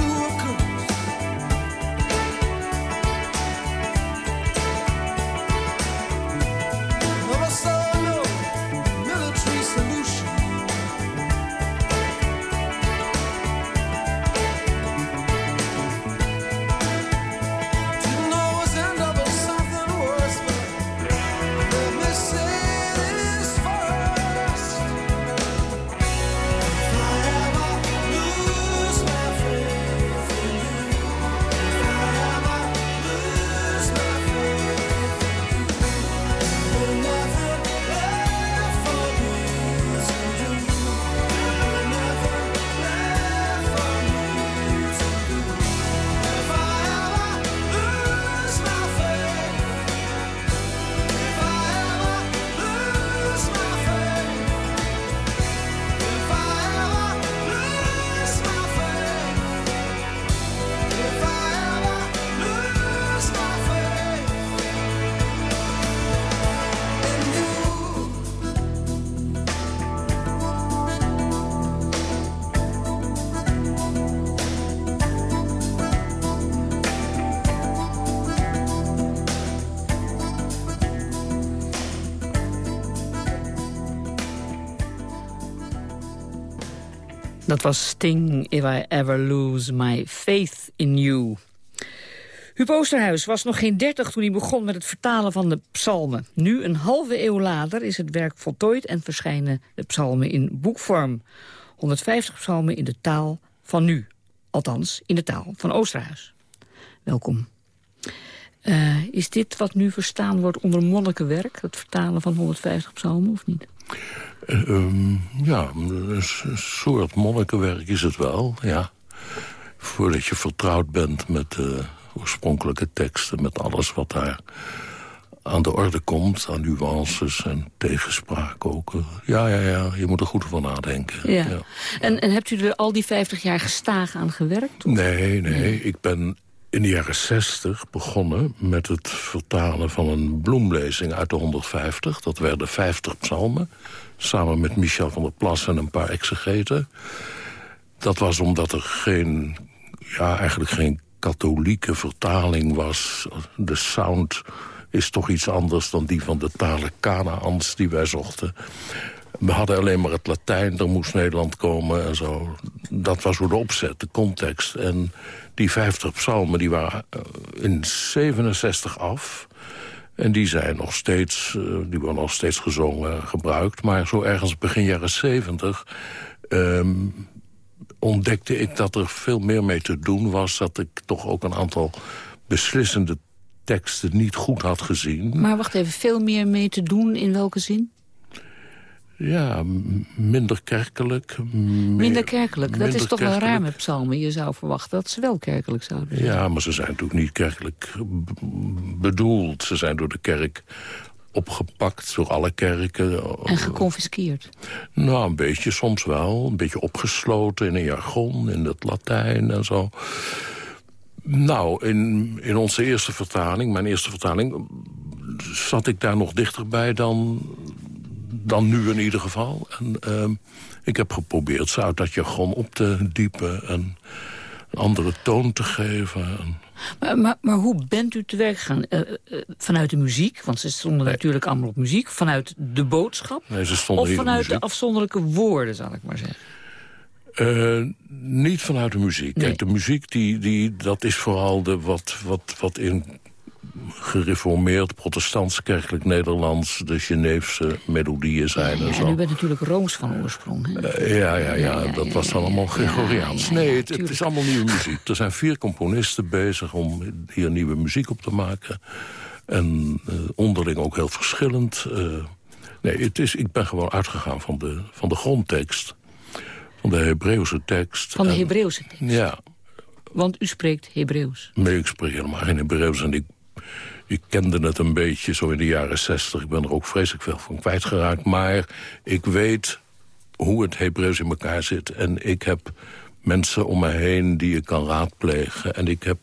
sucru Was Sting, If I Ever Lose My Faith in You. Huub Oosterhuis was nog geen dertig toen hij begon met het vertalen van de psalmen. Nu, een halve eeuw later, is het werk voltooid en verschijnen de psalmen in boekvorm. 150 psalmen in de taal van nu. Althans, in de taal van Oosterhuis. Welkom. Eh, is dit wat nu verstaan wordt onder monnikenwerk? Het vertalen van 150 psalmen, of niet? Eh, ehm, ja, een soort monnikenwerk is het wel, ja. Voordat je vertrouwd bent met de oorspronkelijke teksten... met alles wat daar aan de orde komt, aan nuances en tegenspraak ook. Ja, ja, ja, je moet er goed over nadenken. Ja. En, en hebt u er al die 50 jaar gestaag aan gewerkt? Nee, nee, ik ben in de jaren 60 begonnen met het vertalen van een bloemlezing uit de 150. Dat werden 50 psalmen, samen met Michel van der Plas en een paar exegeten. Dat was omdat er geen, ja, eigenlijk geen katholieke vertaling was. De sound is toch iets anders dan die van de talen Kanaans die wij zochten. We hadden alleen maar het Latijn, er moest Nederland komen en zo. Dat was voor de opzet, de context. En die 50 psalmen die waren eh, in 67 af. En die zijn nog steeds, eh, die worden nog steeds gezongen, gebruikt. Maar zo ergens begin jaren 70 ehm, ontdekte ik dat er veel meer mee te doen was. Dat ik toch ook een aantal beslissende teksten niet goed had gezien. Maar wacht even, veel meer mee te doen in welke zin? Ja, minder kerkelijk. meer- Minder kerkelijk. Dat is toch wel kerkelijk. raar met psalmen. Je zou verwachten dat ze wel kerkelijk zouden zijn. Ja, maar ze zijn natuurlijk niet kerkelijk bedoeld. Ze zijn door de kerk opgepakt, door alle kerken. En geconfiskeerd. Nou, een beetje soms wel. Een beetje opgesloten in een jargon, in het Latijn en zo. Nou, in, in onze eerste vertaling, mijn eerste vertaling... zat ik daar nog dichterbij dan, dan nu in ieder geval. En ehm, ik heb geprobeerd ze uit dat jargon op te diepen... en een andere toon te geven. En, Maar, maar, maar hoe bent u te werk gegaan? Eh, eh, vanuit de muziek, want ze stonden natuurlijk allemaal op muziek. Vanuit de boodschap? Nee, ze stonden of vanuit de afzonderlijke woorden, zal ik maar zeggen? Eh, niet vanuit de muziek. Kijk, de muziek, die, die, dat is vooral de, wat, wat, wat in gereformeerd, protestants, kerkelijk Nederlands... de Geneefse melodieën zijn en Ja, zo. en u bent natuurlijk Rooms van oorsprong. Hè? Eh, ja, ja, ja, dat was dan allemaal Gregoriaans. nee, het, het is allemaal nieuwe muziek. Er zijn vier componisten bezig om hier nieuwe muziek op te maken. En eh, onderling ook heel verschillend. Eh, nee, het is, ik ben gewoon uitgegaan van de, van de grondtekst. Van de Hebreeuwse tekst. Van de Hebreeuwse tekst. Ja, Want u spreekt Hebreeuws. nee, ik spreek helemaal geen Hebreeuws. En ik, ik kende het een beetje zo in de jaren zestig. Ik ben er ook vreselijk veel van kwijtgeraakt. Maar ik weet hoe het Hebreeuws in elkaar zit. En ik heb mensen om me heen die ik kan raadplegen. En ik heb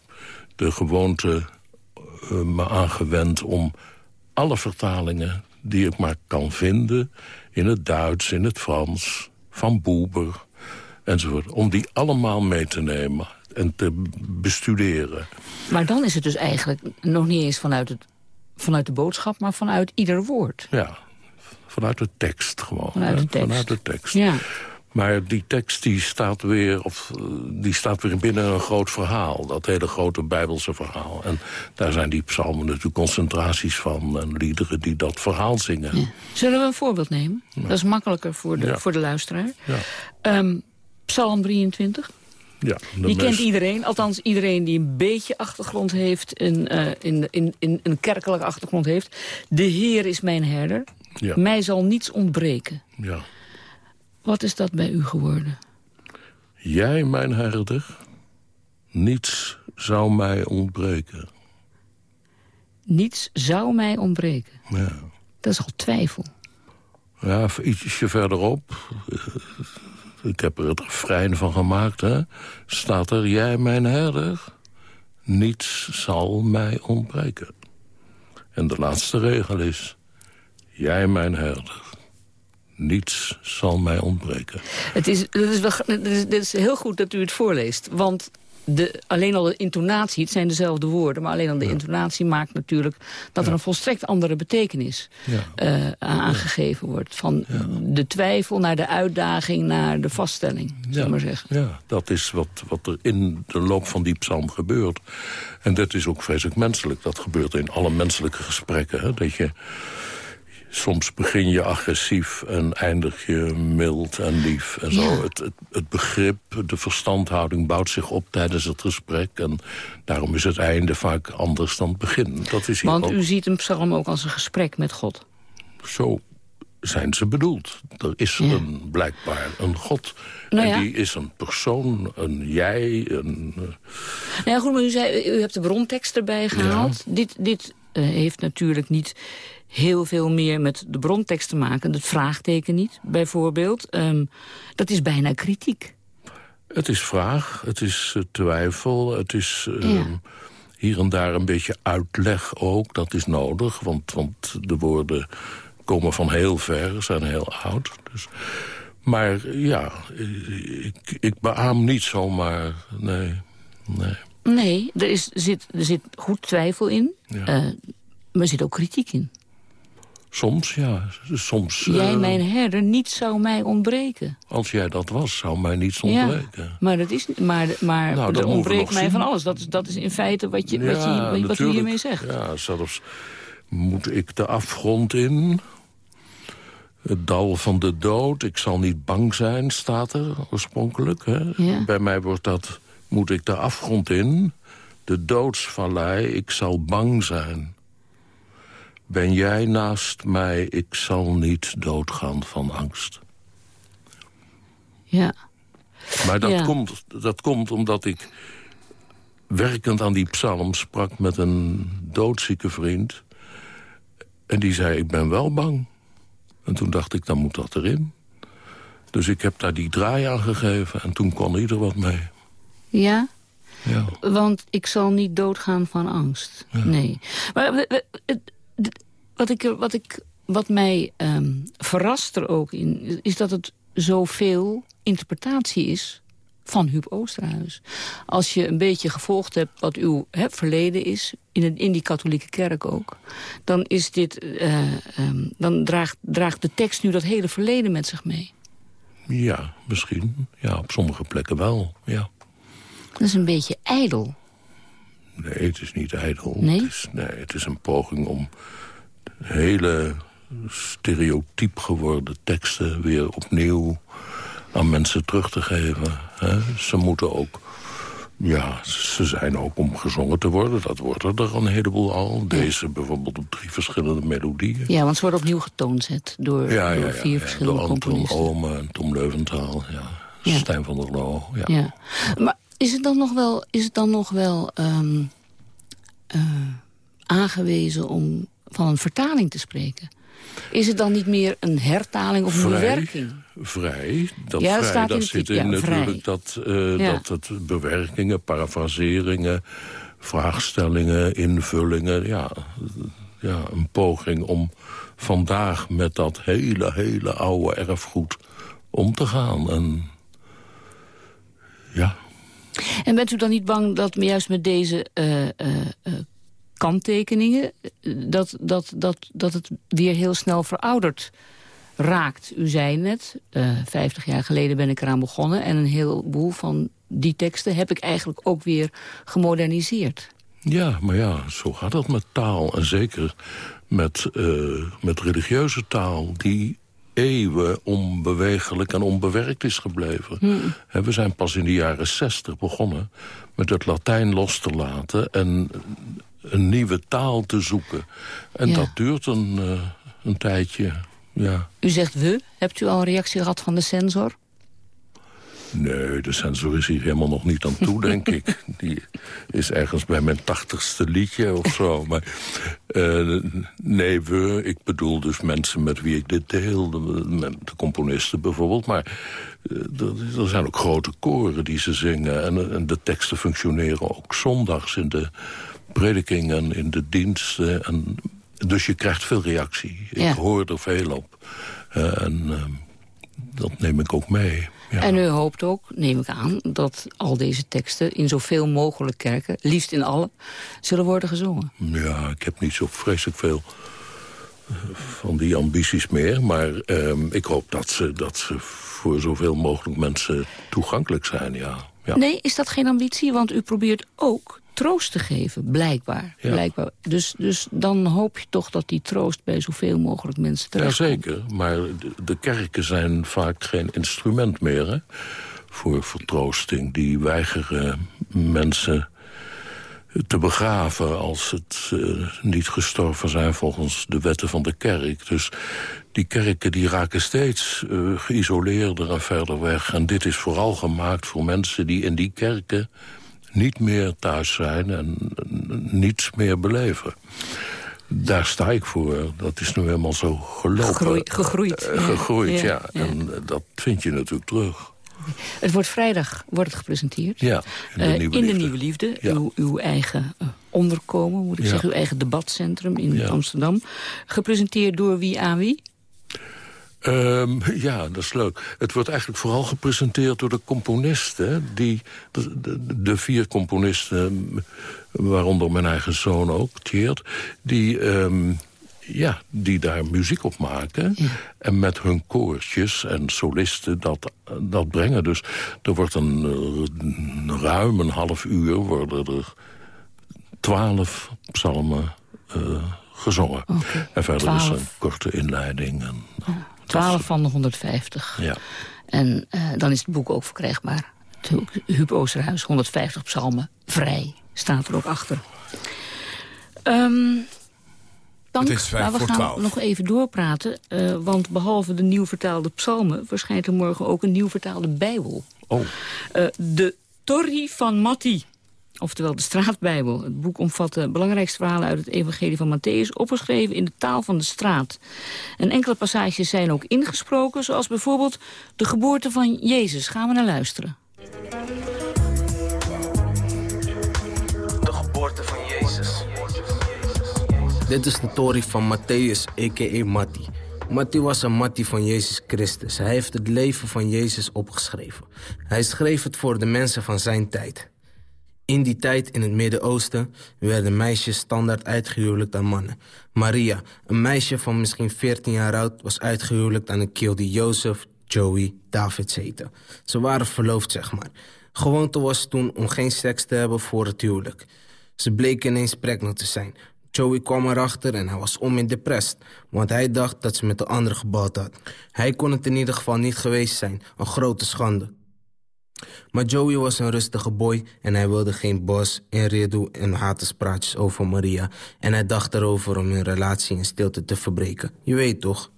de gewoonte eh, me aangewend om alle vertalingen die ik maar kan vinden... in het Duits, in het Frans, van Boeber... enzovoort. Om die allemaal mee te nemen en te bestuderen. Maar dan is het dus eigenlijk nog niet eens vanuit, het, vanuit de boodschap... maar vanuit ieder woord. Ja, vanuit de tekst gewoon. Vanuit de tekst. Vanuit de tekst. Ja. Maar die tekst die staat, weer, of, die staat weer binnen een groot verhaal. Dat hele grote Bijbelse verhaal. En daar zijn die psalmen natuurlijk concentraties van. En liederen die dat verhaal zingen. Zullen we een voorbeeld nemen? Dat is makkelijker voor de, Ja. voor de luisteraar. Ja. Ehm, Psalm 23. Ja, Die kent iedereen, althans iedereen die een beetje achtergrond heeft... in, eh, in, in, in een kerkelijke achtergrond heeft. De Heer is mijn herder. Ja. Mij zal niets ontbreken. Ja. Wat is dat bij u geworden? Jij, mijn herder, niets zou mij ontbreken. Niets zou mij ontbreken. Ja. Dat is al twijfel. Ja, ietsje verderop, ik heb er het refrein van gemaakt, hè, staat er... Jij, mijn herder, niets zal mij ontbreken. En de laatste regel is... Jij, mijn herder, niets zal mij ontbreken. Het is, het is, wel, het is, het is heel goed dat u het voorleest. Want de, alleen al de intonatie, het zijn dezelfde woorden... maar alleen al de intonatie maakt natuurlijk... dat er een volstrekt andere betekenis Ja. eh, aangegeven wordt. Van de twijfel naar de uitdaging, naar de vaststelling, we maar zeggen. Ja, dat is wat, wat er in de loop van die psalm gebeurt. En dat is ook vreselijk menselijk. Dat gebeurt in alle menselijke gesprekken. Hè? Dat je, soms begin je agressief en eindig je mild en lief. En zo. Ja. Het, het, het begrip, de verstandhouding bouwt zich op tijdens het gesprek. En daarom is het einde vaak anders dan het begin. Dat is hier Want ook. u ziet een psalm ook als een gesprek met God. Zo zijn ze bedoeld. Er is een, blijkbaar een God. Nou en die is een persoon, een jij, een... eh, Nou ja, goed, maar u, zei, u hebt de brontekst erbij gehaald. Dit, dit eh, heeft natuurlijk niet heel veel meer met de brontekst te maken. Het vraagteken niet, bijvoorbeeld. Ehm, dat is bijna kritiek. Het is vraag, het is eh, twijfel, het is eh, Ja. hier en daar een beetje uitleg ook. Dat is nodig, want, want de woorden komen van heel ver, zijn heel oud. Dus, maar ja, eh, ik, ik beaam niet zomaar, nee, nee. Nee, er, is, zit, er zit goed twijfel in. Ja. eh, maar er zit ook kritiek in. Soms, ja, soms... Jij, eh, mijn herder, niets zou mij ontbreken. Als jij dat was, zou mij niets Ja, ontbreken. maar, dat is, maar, maar Nou, dat ontbreekt mij zien. van alles. Dat is, dat is in feite wat, je, wat, je, wat, wat hiermee zegt. Ja, zelfs moet ik de afgrond in. Het dal van de dood. Ik zal niet bang zijn, staat er oorspronkelijk. Hè? Ja. Bij mij wordt dat, moet ik de afgrond in. De doodsvallei, ik zal bang zijn. Ben jij naast mij, ik zal niet doodgaan van angst. Ja. Maar dat, Ja. komt, dat komt omdat ik werkend aan die psalm sprak met een doodzieke vriend. En die zei, ik ben wel bang. En toen dacht ik, dan moet dat erin. Dus ik heb daar die draai aan gegeven en toen kon ieder wat mee. Ja? Ja. Want ik zal niet doodgaan van angst. Nee. Maar wat, ik, wat, ik, wat mij ehm, verrast er ook in... is dat het zoveel interpretatie is van Huub Oosterhuis. Als je een beetje gevolgd hebt wat uw hè, verleden is... In, in die katholieke kerk ook... dan, is dit, eh, ehm, dan draagt, draagt de tekst nu dat hele verleden met zich mee. Ja, misschien. Ja, op sommige plekken wel, ja. Dat is een beetje ijdel. Nee, het is niet ijdel. Nee? Het is, nee, het is een poging om hele stereotyp geworden teksten... weer opnieuw aan mensen terug te geven. Hè? Ze moeten ook... Ja, ze zijn ook om gezongen te worden. Dat wordt er een heleboel al. Deze bijvoorbeeld op drie verschillende melodieën. Ja, want ze worden opnieuw getoonzet door, Ja, door ja, vier ja. verschillende Door Anton componisten. Ome en Tom Leuventaal. Ja. Stijn van der Loo. Ja. Ja. Maar is het dan nog wel, is het dan nog wel ehm, eh, aangewezen om van een vertaling te spreken? Is het dan niet meer een hertaling of een bewerking? Vrij, dat Ja, dat vrij, staat in daar de zit in ja, natuurlijk dat, Ja. dat het bewerkingen, parafraseringen, vraagstellingen, invullingen, ja, ja, een poging om vandaag met dat hele, hele oude erfgoed om te gaan. En Ja. En bent u dan niet bang dat juist met deze uh, uh, kanttekeningen... Dat, dat, dat, dat het weer heel snel verouderd raakt? U zei net, vijftig jaar geleden ben ik eraan begonnen... en een heleboel van die teksten heb ik eigenlijk ook weer gemoderniseerd. Ja, maar ja, zo gaat dat met taal. En zeker met, met religieuze taal die eeuwen onbewegelijk en onbewerkt is gebleven. Hmm. We zijn pas in de jaren zestig begonnen met het Latijn los te laten... en een nieuwe taal te zoeken. En dat duurt een, uh, een tijdje, ja. U zegt we. Hebt u al een reactie gehad van de censor? Nee, de censor is hier helemaal nog niet aan toe, denk ik. Die is ergens bij mijn tachtigste liedje of zo. Maar uh, nee, we, ik bedoel dus mensen met wie ik dit deel. De, de componisten bijvoorbeeld. Maar uh, er zijn ook grote koren die ze zingen. En, en, de teksten functioneren ook zondags in de prediking en in de diensten. En, dus je krijgt veel reactie. Ik hoor er veel op. Uh, en dat neem ik ook mee. Ja. En u hoopt ook, neem ik aan, dat al deze teksten in zoveel mogelijk kerken, liefst in alle, zullen worden gezongen. Ja, ik heb niet zo vreselijk veel eh, van die ambities meer. Maar uh, ik hoop dat ze, dat ze voor zoveel mogelijk mensen toegankelijk zijn, ja. ja. Nee, is dat geen ambitie? Want u probeert ook troost te geven, blijkbaar. blijkbaar. Dus, dus dan hoop je toch dat die troost bij zoveel mogelijk mensen terecht Jazeker, maar de, de, kerken zijn vaak geen instrument meer hè, voor vertroosting. Die weigeren mensen te begraven als het uh, niet gestorven zijn volgens de wetten van de kerk. Dus die kerken die raken steeds uh, geïsoleerder en verder weg. En dit is vooral gemaakt voor mensen die in die kerken niet meer thuis zijn en niets meer beleven. Daar sta ik voor. Dat is nu helemaal zo gelopen. Gegroeid. Gegroeid, uh, gegroeid ja, ja. En dat vind je natuurlijk terug. Het wordt vrijdag wordt het gepresenteerd. Ja, in de uh, Nieuwe in Liefde. De nieuwe liefde uw, uw, eigen onderkomen, moet ik zeggen. Uw eigen debatcentrum in Amsterdam. Gepresenteerd door wie aan wie? Um, ja, dat is leuk. Het wordt eigenlijk vooral gepresenteerd door de componisten. Die, de, de, de vier componisten, waaronder mijn eigen zoon ook, Tjeerd... die, um, ja, die daar muziek op maken. Ja. En met hun koortjes en solisten dat, dat brengen. Dus er wordt een, een ruim een half uur... worden er twaalf psalmen uh, gezongen. Okay. En verder 12. is een korte inleiding. En, ja. 12 van de 150. Ja. En uh, dan is het boek ook verkrijgbaar. Huub Oosterhuis, 150 psalmen, vrij, staat er ook achter. Um, dank, het is vijf maar we gaan 12. nog even doorpraten. Uh, want behalve de nieuw vertaalde psalmen... verschijnt er morgen ook een nieuw vertaalde bijbel. Oh. Uh, de Torri van Matti. Oftewel de straatbijbel. Het boek omvat de belangrijkste verhalen uit het evangelie van Matthäus... opgeschreven in de taal van de straat. En enkele passages zijn ook ingesproken... zoals bijvoorbeeld de geboorte van Jezus. Gaan we naar luisteren. De geboorte van Jezus. Dit is de Tori van Matthäus, a.k.a. Matti. Matti was een Matti van Jezus Christus. Hij heeft het leven van Jezus opgeschreven. Hij schreef het voor de mensen van zijn tijd. In die tijd in het Midden-Oosten werden meisjes standaard uitgehuwelijkt aan mannen. Maria, een meisje van misschien 14 jaar oud, was uitgehuwelijkt aan een kill die Jozef, Joey, David heette. Ze waren verloofd, zeg maar. Gewoonte was toen om geen seks te hebben voor het huwelijk. Ze bleken ineens pregnant te zijn. Joey kwam erachter en hij was om in depressed, want hij dacht dat ze met de andere gebald had. Hij kon het in ieder geval niet geweest zijn, een grote schande. Maar Joey was een rustige boy en hij wilde geen bos en redo en hatenspraatjes over Maria. En hij dacht erover om hun relatie in stilte te verbreken. Je weet toch?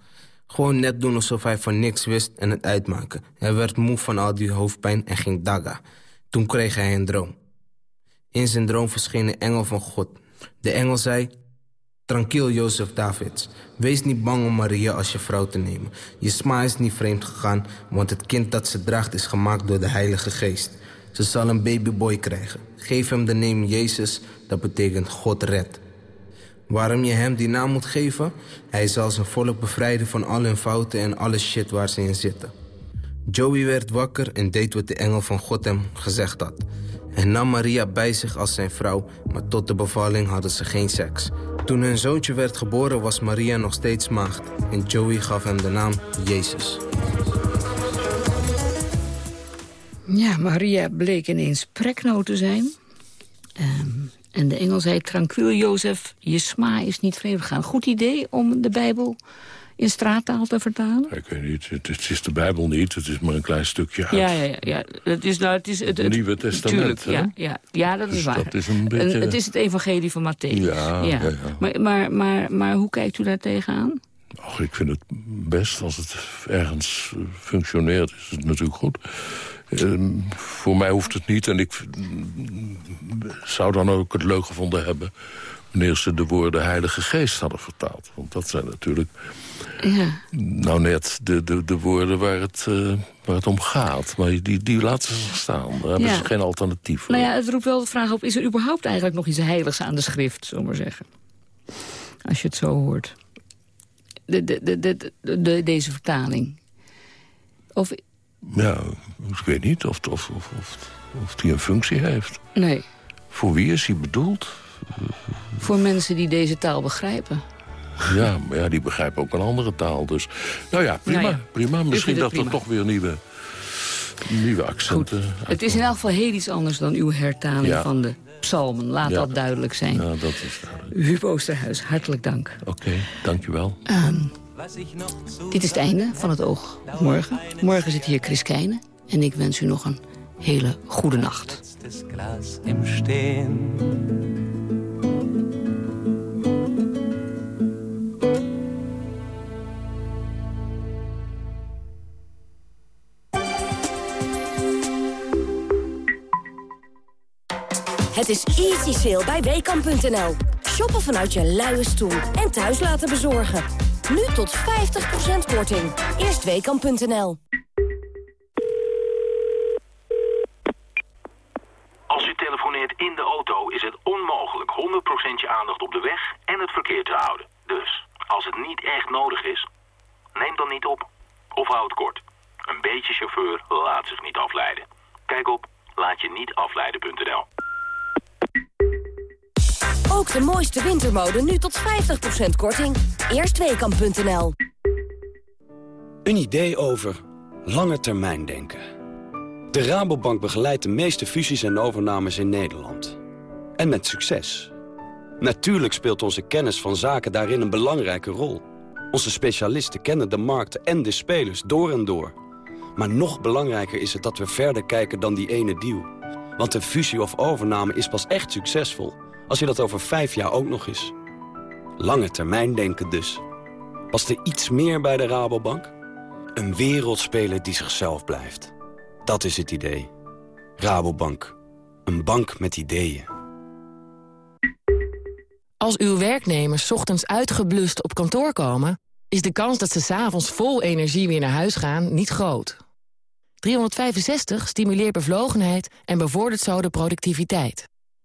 Gewoon net doen alsof hij van niks wist en het uitmaken. Hij werd moe van al die hoofdpijn en ging daga. Toen kreeg hij een droom. In zijn droom verscheen een engel van God. De engel zei... Tranquil, Jozef Davids. Wees niet bang om Maria als je vrouw te nemen. Je sma is niet vreemd gegaan, want het kind dat ze draagt is gemaakt door de Heilige Geest. Ze zal een babyboy krijgen. Geef hem de naam Jezus, dat betekent God redt. Waarom je hem die naam moet geven? Hij zal zijn volk bevrijden van al hun fouten en alle shit waar ze in zitten. Joey werd wakker en deed wat de engel van God hem gezegd had. Hij nam Maria bij zich als zijn vrouw, maar tot de bevalling hadden ze geen seks. Toen hun zoontje werd geboren was Maria nog steeds maagd en Joey gaf hem de naam Jezus. Ja, Maria bleek ineens preknoot te zijn. Ehm, en de engel zei, tranquil Jozef, je sma is niet vreemd gegaan. Goed idee om de Bijbel in straattaal te vertalen? Ik weet niet, het, het is de Bijbel niet, het is maar een klein stukje uit. Ja, ja, ja. Het is, nou, het is het, het Nieuwe Testament, tuurlijk, ja, ja, ja, dat is Dus waar. dat is een beetje- het is het evangelie van Matthäus. Ja, ja, ja. Maar, maar, maar, maar hoe kijkt u daar tegenaan? Och, ik vind het best, als het ergens eh, functioneert, is het natuurlijk goed. Ehm, voor mij hoeft het niet en ik zou dan ook het leuk gevonden hebben... wanneer ze de woorden Heilige Geest hadden vertaald. Want dat zijn natuurlijk Ja. nou net de, de, de woorden waar het, eh, waar het om gaat. Maar die, die laten ze staan, daar hebben ze geen alternatief voor. Nou ja, het roept wel de vraag op... is er überhaupt eigenlijk nog iets heiligs aan de schrift, zullen maar zeggen? Als je het zo hoort. De, de, de, de, de- de- deze vertaling. Of, Ja, ik weet niet of, of, of, of, of die een functie heeft. nee, Voor wie is hij bedoeld? voor mensen die deze taal begrijpen. Ja, maar ja, die begrijpen ook een andere taal. Dus nou ja, prima. Nou ja, prima. Misschien dat er toch weer nieuwe, nieuwe accenten... Het is in elk geval heel iets anders dan uw hertaling Ja. van de psalmen. Laat Ja. dat duidelijk zijn. Ja, dat is duidelijk. Huub Oosterhuis, hartelijk dank. Oké, dankjewel. Ehm, dit is het einde van het oog morgen. Morgen zit hier Chris Keijne. En ik wens u nog een hele goede nacht. Das Glas im Stehen. Het is easy sale bij WKAM.nl. Shoppen vanuit je luie stoel en thuis laten bezorgen. Nu tot 50% korting. Eerst WKAM.nl. wintermode nu tot 50% korting. Eerst WKAM.nl. Een idee over lange termijn denken. De Rabobank begeleidt de meeste fusies en overnames in Nederland. En met succes. Natuurlijk speelt onze kennis van zaken daarin een belangrijke rol. Onze specialisten kennen de markten en de spelers door en door. Maar nog belangrijker is het dat we verder kijken dan die ene deal. Want een fusie of overname is pas echt succesvol... als je dat over vijf jaar ook nog is. Lange termijn denken dus. Past er iets meer bij de Rabobank? Een wereldspeler die zichzelf blijft. Dat is het idee. Rabobank. Een bank met ideeën. Als uw werknemers ochtends uitgeblust op kantoor komen... is de kans dat ze s'avonds vol energie weer naar huis gaan niet groot. 365 stimuleert bevlogenheid en bevordert zo de productiviteit.